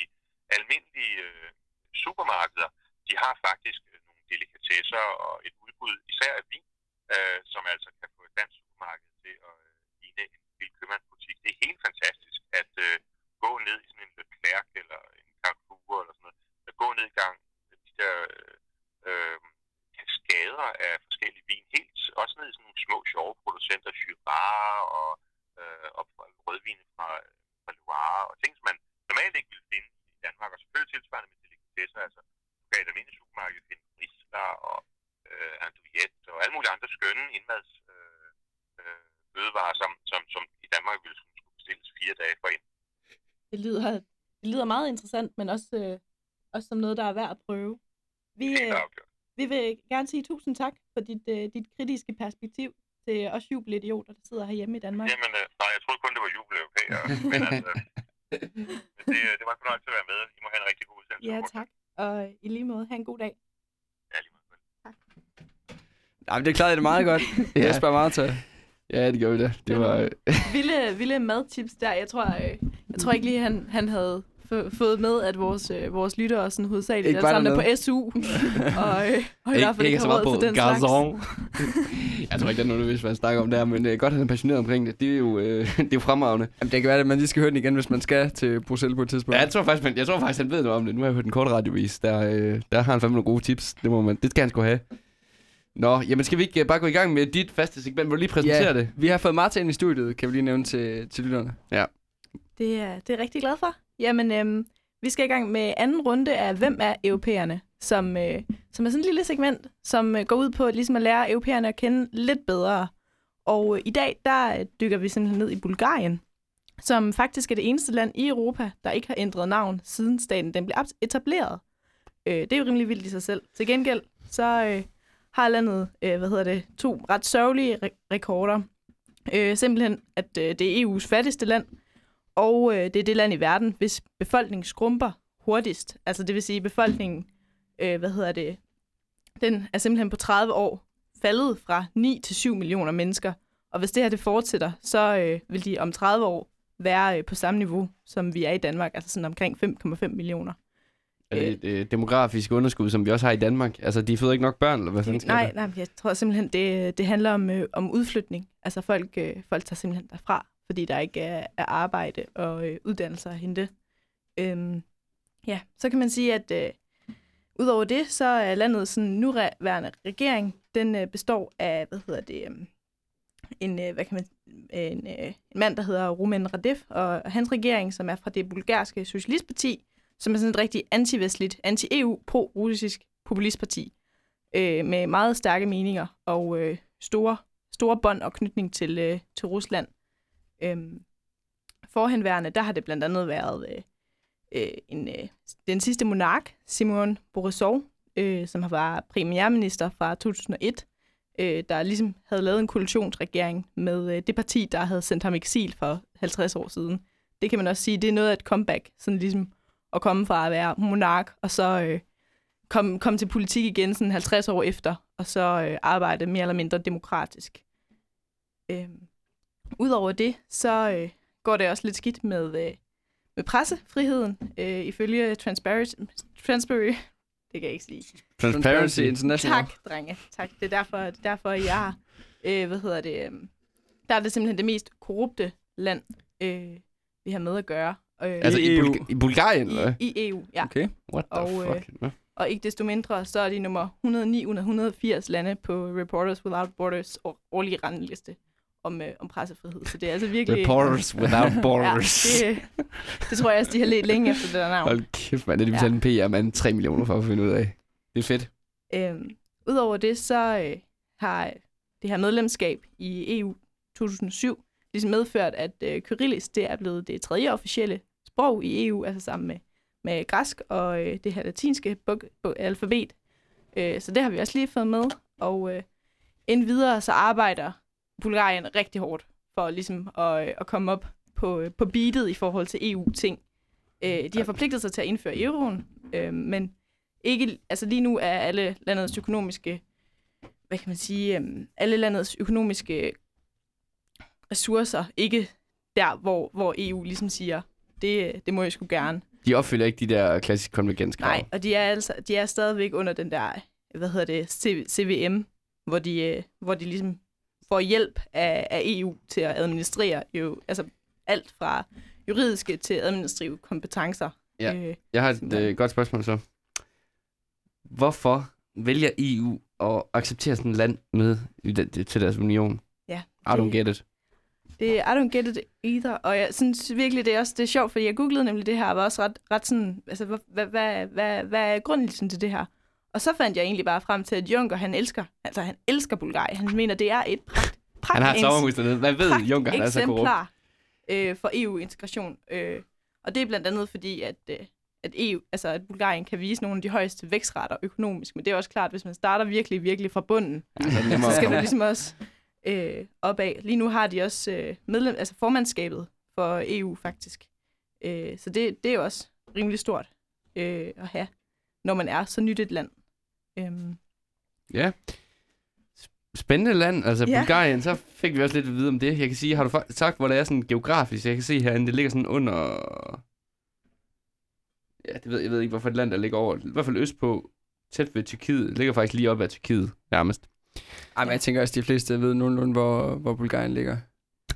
almindelige øh, supermarkeder, de har faktisk øh, nogle delikatesser og et udbud, især af vin, øh, som altså kan få et dansk supermarked til at øh, ligne en lille købmandsbutik. Det er helt fantastisk at øh, gå ned i sådan en Leclerc eller en Carrefour eller sådan noget, at gå ned i gang med de der øh, øh, kaskader af forskellige vin, helt også ned i sådan nogle små sjove producenter, Jyrah og, øh, og rødvin fra, fra Loire, og ting, som man normalt ikke ville finde i Danmark, og selvfølgelig tilsvarende med delikatesser, altså du kan i et almindeligt supermarked finde Riesler og øh, Andouillette og alle mulige andre skønne indmads øh, øh, fødevarer, som, som, som i Danmark ville skulle skulle bestilles fire dage for ind. Det lyder, det lyder meget interessant, men også, øh, også som noget, der er værd at prøve. Vi, øh, vi vil gerne sige tusind tak for dit, øh, dit kritiske perspektiv til os jubelidioter, der sidder herhjemme i Danmark. Jamen, øh, nej, jeg troede kun, det var jubeleuropæer. (laughs) men altså, men det, øh, det var en fornøjelse at være med. I må have en rigtig god udsendelse. Ja, tak. Og i lige måde, have en god dag. Ja, lige måde. Nej, men det klarede det meget godt. (laughs) Ja. Jesper Marta. Ja, det gjorde vi da. Det var... Vilde, vilde madtips der. Jeg tror, øh, jeg tror ikke lige, han, han havde f- fået med, at vores, øh, vores lyttere sådan hovedsageligt Ikke sammen er dernede. på SU. (laughs) og, øh, og i hvert fald ikke så har meget råd til den slags. Gazon. (laughs) jeg tror ikke, der er nogen, der vidste, hvad han snakker om der, men øh, godt, at han er passioneret omkring det. Det er jo, øh, (laughs) det er jo fremragende. Jamen, det kan være, at man lige skal høre den igen, hvis man skal til Bruxelles på et tidspunkt. Ja, jeg tror faktisk, man, jeg tror faktisk han ved noget om det. Nu har jeg hørt en kort radiovis. Der, øh, der har han fandme nogle gode tips. Det, må man, det skal han sgu have. Nå, jamen skal vi ikke øh, bare gå i gang med dit faste segment? Vil du lige præsentere ja, det? Vi har fået Marta ind i studiet, kan vi lige nævne til, til lytterne. Det er, det er jeg rigtig glad for. Jamen, øhm, vi skal i gang med anden runde af Hvem er europæerne? Som, øh, som er sådan et lille segment, som øh, går ud på ligesom at lære europæerne at kende lidt bedre. Og øh, i dag, der øh, dykker vi simpelthen ned i Bulgarien, som faktisk er det eneste land i Europa, der ikke har ændret navn, siden staten den blev etableret. Øh, det er jo rimelig vildt i sig selv. Til gengæld, så øh, har landet, øh, hvad hedder det, to ret sørgelige re- rekorder. Øh, simpelthen, at øh, det er EU's fattigste land, og øh, det er det land i verden, hvis befolkningen skrumper hurtigst. Altså det vil sige, at befolkningen, øh, hvad hedder det, den er simpelthen på 30 år faldet fra 9 til 7 millioner mennesker. Og hvis det her det fortsætter, så øh, vil de om 30 år være øh, på samme niveau, som vi er i Danmark, altså sådan omkring 5,5 millioner. Er det et øh, demografisk underskud, som vi også har i Danmark? Altså, de føder ikke nok børn, eller hvad fanden Nej, nej, jeg tror simpelthen, det, det handler om, øh, om udflytning. Altså folk, øh, folk tager simpelthen derfra, fordi der ikke er, er arbejde og øh, uddannelser at hente. Øhm, ja, så kan man sige, at øh, udover det, så er landets sådan, nuværende regering, den øh, består af, hvad hedder det, øh, en, øh, hvad kan man, en, øh, en mand, der hedder Rumen Radev, og hans regering, som er fra det bulgarske socialistparti, som er sådan et rigtig anti-vestligt, anti-EU, pro-russisk populistparti øh, med meget stærke meninger og øh, store, store bånd og knytning til, øh, til Rusland. Øhm, forhenværende, der har det blandt andet været øh, øh, en, øh, den sidste monark, Simon Borisov, øh, som har været premierminister fra 2001, øh, der ligesom havde lavet en koalitionsregering med øh, det parti, der havde sendt ham i eksil for 50 år siden. Det kan man også sige, det er noget af et comeback, sådan ligesom at komme fra at være monark, og så øh, komme kom til politik igen sådan 50 år efter, og så øh, arbejde mere eller mindre demokratisk. Øh, Udover det, så øh, går det også lidt skidt med, øh, med pressefriheden, øh, ifølge Transparency, Transparency, det kan jeg ikke sige. Transparency International. Tak, drenge. Tak. Det er derfor, det er derfor jeg har, øh, hvad hedder det, øh, der er det simpelthen det mest korrupte land, øh, vi har med at gøre. Øh, Altså, I i, EU. Bulga- i Bulgarien, eller i, I EU, ja. Okay. What the Og, øh, fuck? Nå. Og ikke desto mindre, så er de nummer 109 ud af 180 lande på Reporters Without Borders år- årlige rangliste om, øh, om pressefrihed. Så det er altså virkelig... Reporters (laughs) Without Borders. Ja, det, det tror jeg også, de har let længe efter det der navn. Hold kæft, man. Det er de betalte en PR, man 3 millioner for at finde ud af. Det er fedt. Øhm, Udover det, så øh, har det her medlemskab i EU 2007 ligesom medført, at øh, kyrillisk det er blevet det tredje officielle sprog i EU, altså sammen med, med græsk og øh, det her latinske bog, bog, alfabet. Øh, så det har vi også lige fået med. Og øh, indtil videre så arbejder Bulgarien rigtig hårdt for ligesom at, øh, at komme op på, øh, på beatet i forhold til EU-ting. Øh, de har forpligtet sig til at indføre euroen, øh, men ikke, altså lige nu er alle landets økonomiske, hvad kan man sige, øhm, alle landets økonomiske ressourcer ikke der, hvor, hvor EU ligesom siger, det, det må jeg sgu gerne. De opfylder ikke de der klassiske konvergenskrav. Nej, og de er, altså, de er stadigvæk under den der, hvad hedder det, CVM, hvor de, øh, hvor de ligesom får hjælp af, af EU til at administrere jo, altså alt fra juridiske til administrative kompetencer. Ja. Øh, Jeg har et øh, godt spørgsmål så. Hvorfor vælger EU at acceptere sådan et land med til deres union? ja, I don't get it. Det, I don't get it either. Og jeg synes virkelig, det er også det er sjovt, fordi jeg googlede nemlig det her, og var også ret, ret sådan, altså, hvad, hvad, hvad, hvad, er grunden til det her? Og så fandt jeg egentlig bare frem til, at Juncker, han elsker, altså han elsker Bulgarien. Han mener, det er et pragt, pragt Han har et sommerhus dernede. Hvad ved Juncker, han er så korrupt? eksemplar øh, for EU-integration. Øh, og det er blandt andet fordi, at, øh, at, EU, altså, at Bulgarien kan vise nogle af de højeste vækstrater økonomisk. Men det er også klart, at hvis man starter virkelig, virkelig fra bunden, Ja, så skal du ligesom også øh, opad. Lige nu har de også øh, medlem, altså formandskabet for EU faktisk. Øh, så det, det er jo også rimelig stort øh, at have, når man er så nyt et land. Øhm, Ja. Spændende land, altså Ja. Bulgarien, så fik vi også lidt at vide om det. Jeg kan sige, har du sagt, hvor det er sådan geografisk? Jeg kan se herinde, det ligger sådan under... Ja, det ved, jeg ved ikke, hvorfor et land, der ligger over. I hvert fald østpå, tæt ved Tyrkiet. Det ligger faktisk lige op ad Tyrkiet, nærmest. Ej, men jeg tænker også, at de fleste ved nogenlunde, hvor, hvor Bulgarien ligger.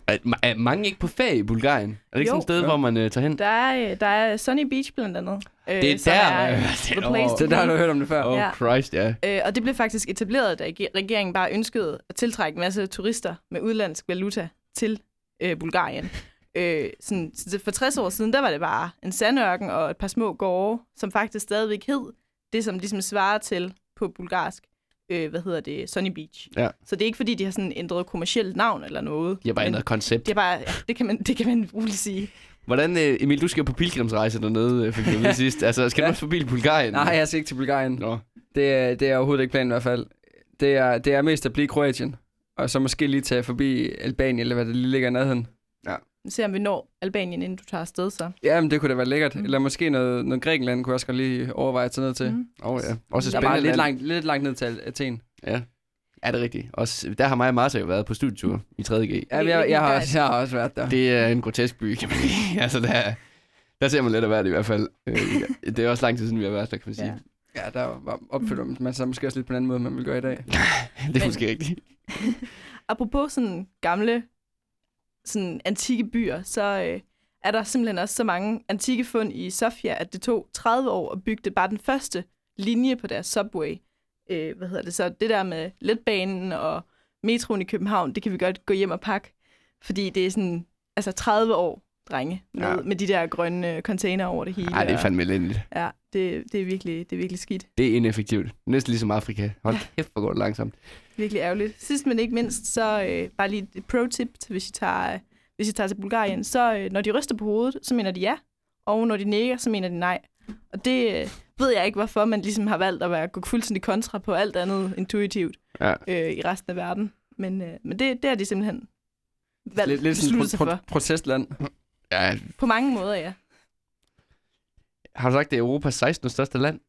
Er, ma- er mange ikke på ferie i Bulgarien? Er det ikke Jo. sådan et sted, Jo. hvor man uh, tager hen? der, er, øh, der er Sunny Beach blandt andet. Øh, Det er der, er, øh, øh, det er place Det der har du hørt om det før. Oh Ja. Christ, ja. Øh, og det blev faktisk etableret, da ge- regeringen bare ønskede at tiltrække en masse turister med udlandsk valuta til øh, Bulgarien. (laughs) Øh, sådan, så for 60 år siden, der var det bare en sandørken og et par små gårde, som faktisk stadigvæk hed det, som ligesom svarer til på bulgarsk, øh, hvad hedder det, Sunny Beach. Ja. Så det er ikke, fordi de har sådan ændret kommercielt navn eller noget. De har bare ændret koncept. Det, er bare, ja, det, kan man, det kan man roligt sige. Hvordan, øh, Emil, du skal på pilgrimsrejse dernede, øh, fik jeg (laughs) sidst. Altså, skal du Ja. også forbi Bulgarien? Nej, jeg skal ikke til Bulgarien. Nå. Det er, det er overhovedet ikke planen i hvert fald. Det er, det er mest at blive i Kroatien. Og så måske lige tage forbi Albanien, eller hvad det lige ligger i nærheden. Ser om vi når Albanien, inden du tager afsted så. Jamen, det kunne da være lækkert. Mm. Mm. Eller måske noget, noget Grækenland kunne jeg også godt lige overveje at tage ned til. Mm. Mm. Oh, ja. Også et Der er bare lidt langt, lidt langt ned til Athen. Ja. Er det rigtigt? Også, der har mig og Martha jo været på studietur i 3.G. Ja, jeg, jeg, jeg, har, også, jeg har også været der. Det er en grotesk by, kan man sige. (laughs) altså, der, der ser man lidt af hvert i hvert fald. Øh, det er også lang tid siden, vi har været der, kan man sige. Ja. Ja, der var opfyldt man så måske også lidt på en anden måde, man vil gøre i dag. (laughs) Det er måske rigtigt. (laughs) Apropos sådan gamle, sådan antikke byer, så øh, er der simpelthen også så mange antikke fund i Sofia, at det tog 30 år at bygge det bare den første linje på deres subway. Øh, hvad hedder det så? Det der med letbanen og metroen i København, det kan vi godt gå hjem og pakke, fordi det er sådan, altså 30 år, drenge, med, Ja. med de der grønne container over det hele. Nej, det er fandme elendigt. Ja, det, det, er virkelig, det er virkelig skidt. Det er ineffektivt. Næsten ligesom Afrika. Hold kæft, hvor går det langsomt. Virkelig ærgerligt. Sidst men ikke mindst, så øh, bare lige et pro-tip, til, hvis I tager, øh, hvis I tager til Bulgarien. Så øh, når de ryster på hovedet, så mener de ja. Og når de nikker, så mener de nej. Og det øh, ved jeg ikke, hvorfor man ligesom har valgt at være, gå fuldstændig kontra på alt andet intuitivt Ja. øh, i resten af verden. Men, øh, men det, det er de simpelthen valgt, Lidt, lidt sådan besluttet et sig pro- for. pro- protestland. Ja, På mange måder, ja. har du sagt, det er Europas 16. største land?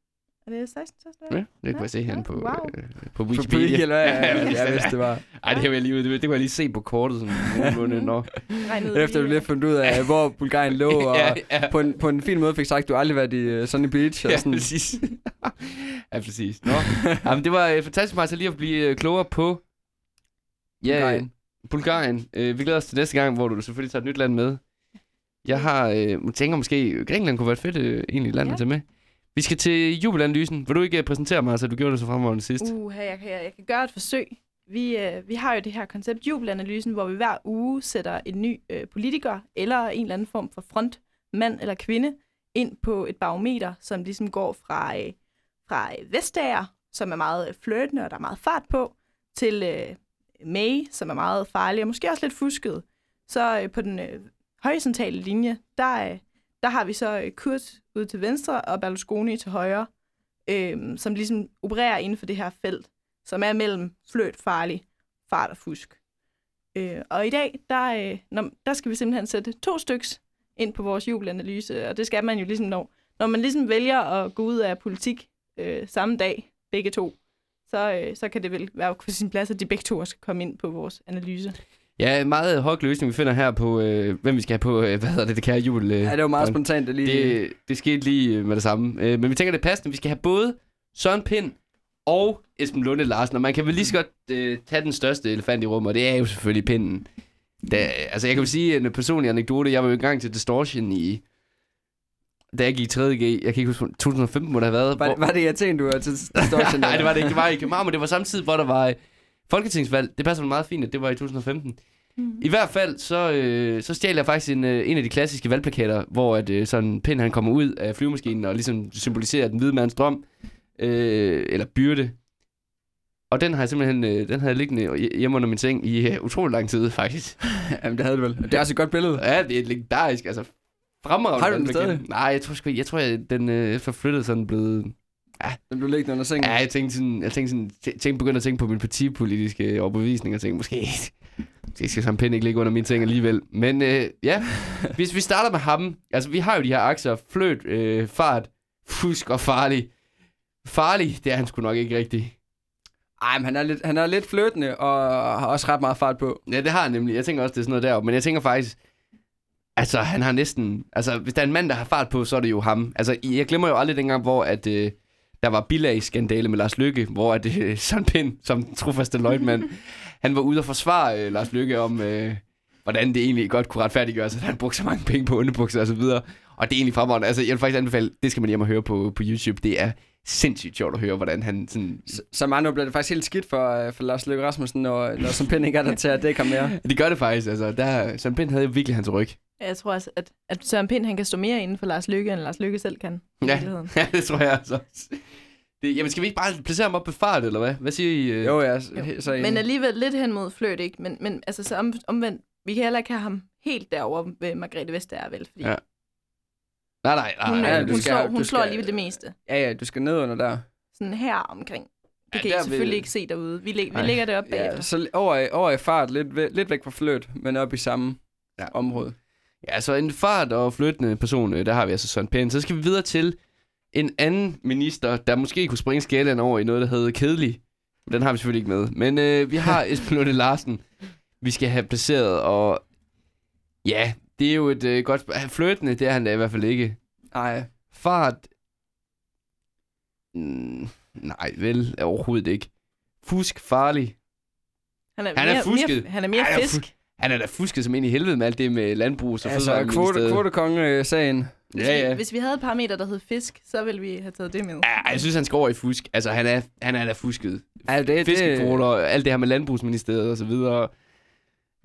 Er det 16 største? Ja, det kan Ja, jeg se herinde ja, på, wow. øh, på På Wikipedia. eller hvad? (laughs) Ja, hvis ja, det hvis det var. Ej, det kan jeg lige, det, det kunne jeg lige se på kortet. Sådan, nogenlunde, Nå. Regnet Efter du lige har fundet ud af, hvor Bulgarien lå, (laughs) og ja, ja. på en, på en fin måde fik sagt, at du aldrig været i uh, Sunny Beach. Og Ja, sådan. præcis. (laughs) ja, præcis. Nå. Jamen, det var øh, fantastisk, Martha, lige at blive øh, klogere på ja, Bulgarien. Bulgarien. Øh, vi glæder os til næste gang, hvor du selvfølgelig tager et nyt land med. Jeg har, øh, tænker måske, Grækenland kunne være et fedt øh, egentlig land Ja. at tage med. Vi skal til jubelanalysen. Vil du ikke øh, præsentere mig, så du gjorde det så fremragende sidst? Uh, jeg, kan, jeg kan gøre et forsøg. Vi, øh, vi har jo det her koncept jubelanalysen, hvor vi hver uge sætter en ny øh, politiker eller en eller anden form for frontmand eller kvinde ind på et barometer, som ligesom går fra, øh, fra øh, Vestager, som er meget øh, flirtende og der er meget fart på, til øh, May, som er meget farlig og måske også lidt fusket. Så øh, på den øh, horisontale linje, der, øh, der har vi så øh, Kurt ude til venstre og Berlusconi til højre, øh, som ligesom opererer inden for det her felt, som er mellem fløt, farlig, fart og fusk. Øh, og i dag, der, øh, når, der skal vi simpelthen sætte to styks ind på vores jubelanalyse, og det skal man jo ligesom, når, når man ligesom vælger at gå ud af politik øh, samme dag, begge to, så, øh, så kan det vel være på sin plads, at de begge to skal komme ind på vores analyse. Ja, en meget høj løsning, vi finder her på, øh, hvem vi skal have på, øh, hvad hedder det, det kære jubel. Øh, Ja, det var meget spontant, det lige... det, det skete lige øh, med det samme. Øh, men vi tænker, det er passende. Vi skal have både Søren Pind og Esben Lunde Larsen, og man kan vel lige så godt øh, tage den største elefant i rummet, og det er jo selvfølgelig pinden. Da, altså, jeg kan jo sige en personlig anekdote. Jeg var jo i gang til Distortion i... Da jeg gik i 3.G, jeg kan ikke huske, 2015 må det have været. Var, var det i Athen, du var til Distortion? (laughs) Nej, det var det ikke. Det var i København, men det var samtidig, hvor der var øh, folketingsvalg. Det passer meget fint, at det var i 2015. Mm. I hvert fald, så, øh, så stjal jeg faktisk en, øh, en af de klassiske valgplakater, hvor at, øh, sådan Pind han kommer ud af flyvemaskinen og ligesom symboliserer den hvide mands drøm, øh, eller byrde. Og den har jeg simpelthen øh, den havde jeg liggende hj- hjemme under min seng i øh, utrolig lang tid, faktisk. (laughs) Jamen, det havde du vel. Det er også et godt billede. Ja, det er legendarisk, altså fremragende Har du den stadig? Nej, jeg tror sgu. Jeg tror, jeg, den øh, efter flyttet sådan blevet Den blev liggende under sengen. Ja, jeg tænkte sådan, jeg tænkte sådan, tæ- tænkte begyndte at tænke på min partipolitiske overbevisning, og tænkte, måske, måske skal Pind ikke ligge under mine ting alligevel. Men øh, ja, hvis vi starter med ham, altså vi har jo de her aktier, fløt, øh, fart, fusk og farlig. Farlig, det er han sgu nok ikke rigtigt. Ej, men han er, lidt, han er lidt fløtende, og har også ret meget fart på. Ja, det har han nemlig. Jeg tænker også, det er sådan noget deroppe. Men jeg tænker faktisk, altså han har næsten... Altså, hvis der er en mand, der har fart på, så er det jo ham. Altså, jeg glemmer jo aldrig dengang, hvor at, øh, der var bilagsskandale med Lars Lykke, hvor at, øh, Søren Pind, som trofaste løjtmand, (laughs) han var ude og forsvare øh, Lars Lykke om, øh, hvordan det egentlig godt kunne retfærdiggøres, at han brugte så mange penge på underbukser og så videre. Og det er egentlig fremragende. Altså, jeg vil faktisk anbefale, det skal man hjem og høre på, på YouTube. Det er sindssygt sjovt at høre, hvordan han sådan... S- Som andre blev det faktisk helt skidt for, øh, for Lars Løkke Rasmussen, når, når som Pind ikke er der til at dække ham mere. (laughs) Det gør det faktisk, altså. Der, Søren Pind havde jo virkelig hans ryg. Jeg tror også, at, at Søren Pind han kan stå mere inden for Lars Lykke, end Lars Lykke selv kan. Ja. (laughs) Ja, det tror jeg altså også. Det, jamen, skal vi ikke bare placere ham op på fart, eller hvad? Hvad siger I? øh? Jo, ja, så, Jo. så. Men alligevel lidt hen mod fløt, ikke? Men, men altså, så om, omvendt, vi kan heller ikke have ham helt derovre ved Margrethe Vestager, vel? Fordi Ja. ja. Nej, nej, nej. hun, ja, hun, du hun, skal- slår, du hun slår skal- alligevel det meste. Ja, ja, du skal ned under der. Sådan her omkring. Det Ja, kan I vil- selvfølgelig ikke se derude. Vi, læg, vi lægger det op Ja, bagefter. så over, i- over i fart, lidt, lidt væk fra fløt, men op i samme Ja. ja. område. Ja, så en fart og flyttende person, øh, der har vi altså Søren Pind. Så skal vi videre til en anden minister, der måske kunne springe skalaen over i noget, der hedder kedelig. Den har vi selvfølgelig ikke med. Men øh, vi har (laughs) Esben Lunde Larsen, vi skal have placeret, og ja, det er jo et øh, godt... sp- Flyttende, det er han da i hvert fald ikke. Nej, Fart... Mm, nej, vel, overhovedet ikke. Fusk, farlig. Han er, Han er mere, fusket. Mere, han er mere er fisk. Han er da fusket som ind i helvede med alt det med landbrug og altså kvote, kvotekonge-sagen. Hvis, Ja, vi, ja. hvis vi havde et parameter, der hed fisk, så ville vi have taget det med. Ja, jeg synes, han skal over i fusk. Altså, han er, han er da fusket. Ja, det, det, Fiskekvoter, og alt det her med landbrugsministeriet og så videre.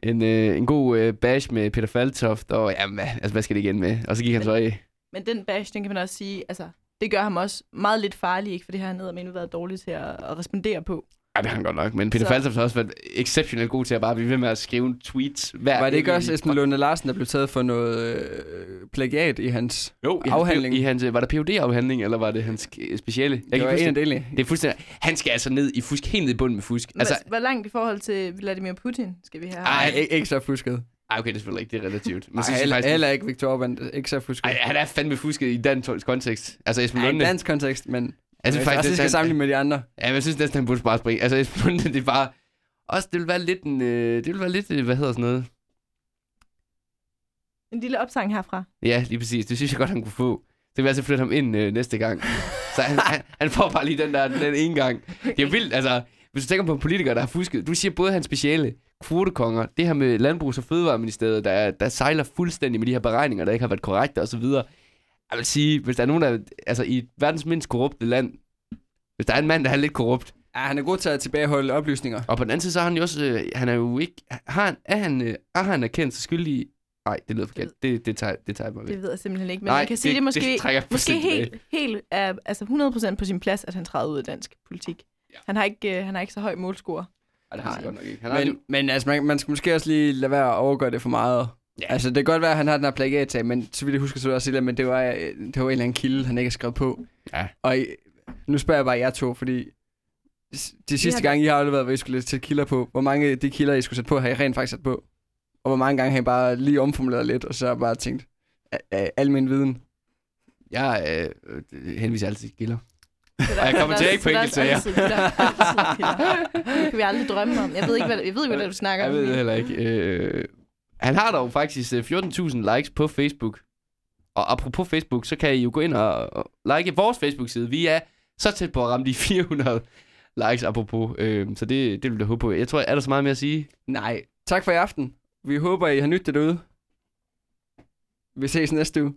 En, øh, en god øh, bash med Peter Faltoft, og jamen, hvad- altså, hvad skal det igen med? Og så gik han så af. Men den bash, den kan man også sige, altså, det gør ham også meget lidt farlig, ikke? For det har han ned været dårlig til at, at respondere på. Ja, det har han godt nok. Men Peter Så- har også været exceptionelt god til at bare blive ved med at skrive tweets hver Var det ikke også Esben Lunde Larsen, der blev taget for noget øh, plagiat i hans... Jo, i afhandling? Hans, i hans, øh, var der phd afhandling eller var det hans speciale? Jeg Det kan var en af delene. det er fuldstændig... Han skal altså ned i fusk, helt ned i bunden med fusk. Altså, hvor langt i forhold til Vladimir Putin skal vi have? Ej, Nej, ikke, ikke så fusket. ej, okay, det er selvfølgelig ikke, det er relativt. Men Nej, så heller, faktisk, heller ikke Victor Orbán. Ikke så fusket. ej, han er fandme fusket i den kontekst. Altså, Esben Ja, i Lunde... dansk kontekst, men Jeg synes faktisk, det skal sammenligne med de andre. Ja, men jeg synes næsten, han burde bare springe. Altså, det er bare... Også, det vil være lidt en... Øh, det vil være lidt, øh, hvad hedder sådan noget? En lille opsang herfra. Ja, lige præcis. Det synes jeg godt, han kunne få. Så kan vi altså flytte ham ind øh, næste gang. Så han, han, han, får bare lige den der den ene gang. Det er vildt, altså... Hvis du tænker på en politiker, der har fusket... Du siger både hans speciale, kvotekonger, det her med Landbrugs- og Fødevareministeriet, der, der sejler fuldstændig med de her beregninger, der ikke har været korrekte og så videre. Jeg vil sige, hvis der er nogen, der... Altså, i verdens mindst korrupte land, hvis der er en mand, der er lidt korrupt, Ja, han er god til at tilbageholde oplysninger. Og på den anden side, så har han jo også, øh, han er jo ikke, har han, er han, øh, er han erkendt sig skyldig? Nej, det lyder forkert. Det, det, tager, det tager jeg mig ved. Det ved jeg simpelthen ikke. Men Nej, man kan sige, det- det, måske, det måske helt, helt er, altså 100% på sin plads, at han træder ud af dansk politik. Ja. Han, har ikke, øh, han har ikke så høj målscore. Ej, det har han godt nok ikke. Han har Men, men altså, man, man skal måske også lige lade være at overgøre det for meget. Ja. Altså, det kan godt være, at han har den her plagiat men så vidt jeg husker, så det også, men det var, øh, det var en eller anden kilde, han ikke har skrevet på. Ja. Og I, nu spørger jeg bare jer to, fordi de sidste har- gange, I har afleveret, hvor I skulle sætte kilder på, hvor mange af de kilder, I skulle sætte på, har I rent faktisk sat på? Og hvor mange gange har I bare lige omformuleret lidt, og så bare tænkt, "A- a- al min viden. Jeg øh, øh, henviser altid til kilder. Og jeg kommer til ikke på er enkeltsager. Det kan vi aldrig drømme om. Jeg ved ikke, hvad, jeg ved ikke, hvad du snakker Jeg om. ved det heller ikke. Øh, han har dog faktisk øh, 14.000 likes på Facebook. Og apropos Facebook, så kan I jo gå ind og, og like vores Facebook-side. Vi er så tæt på at ramme de (laughs) 400 likes apropos. Øh, så det, det vil jeg håbe på. Jeg tror, er der så meget mere at sige? Nej, tak for i aften. Vi håber, I har nyttet det derude. Vi ses næste uge.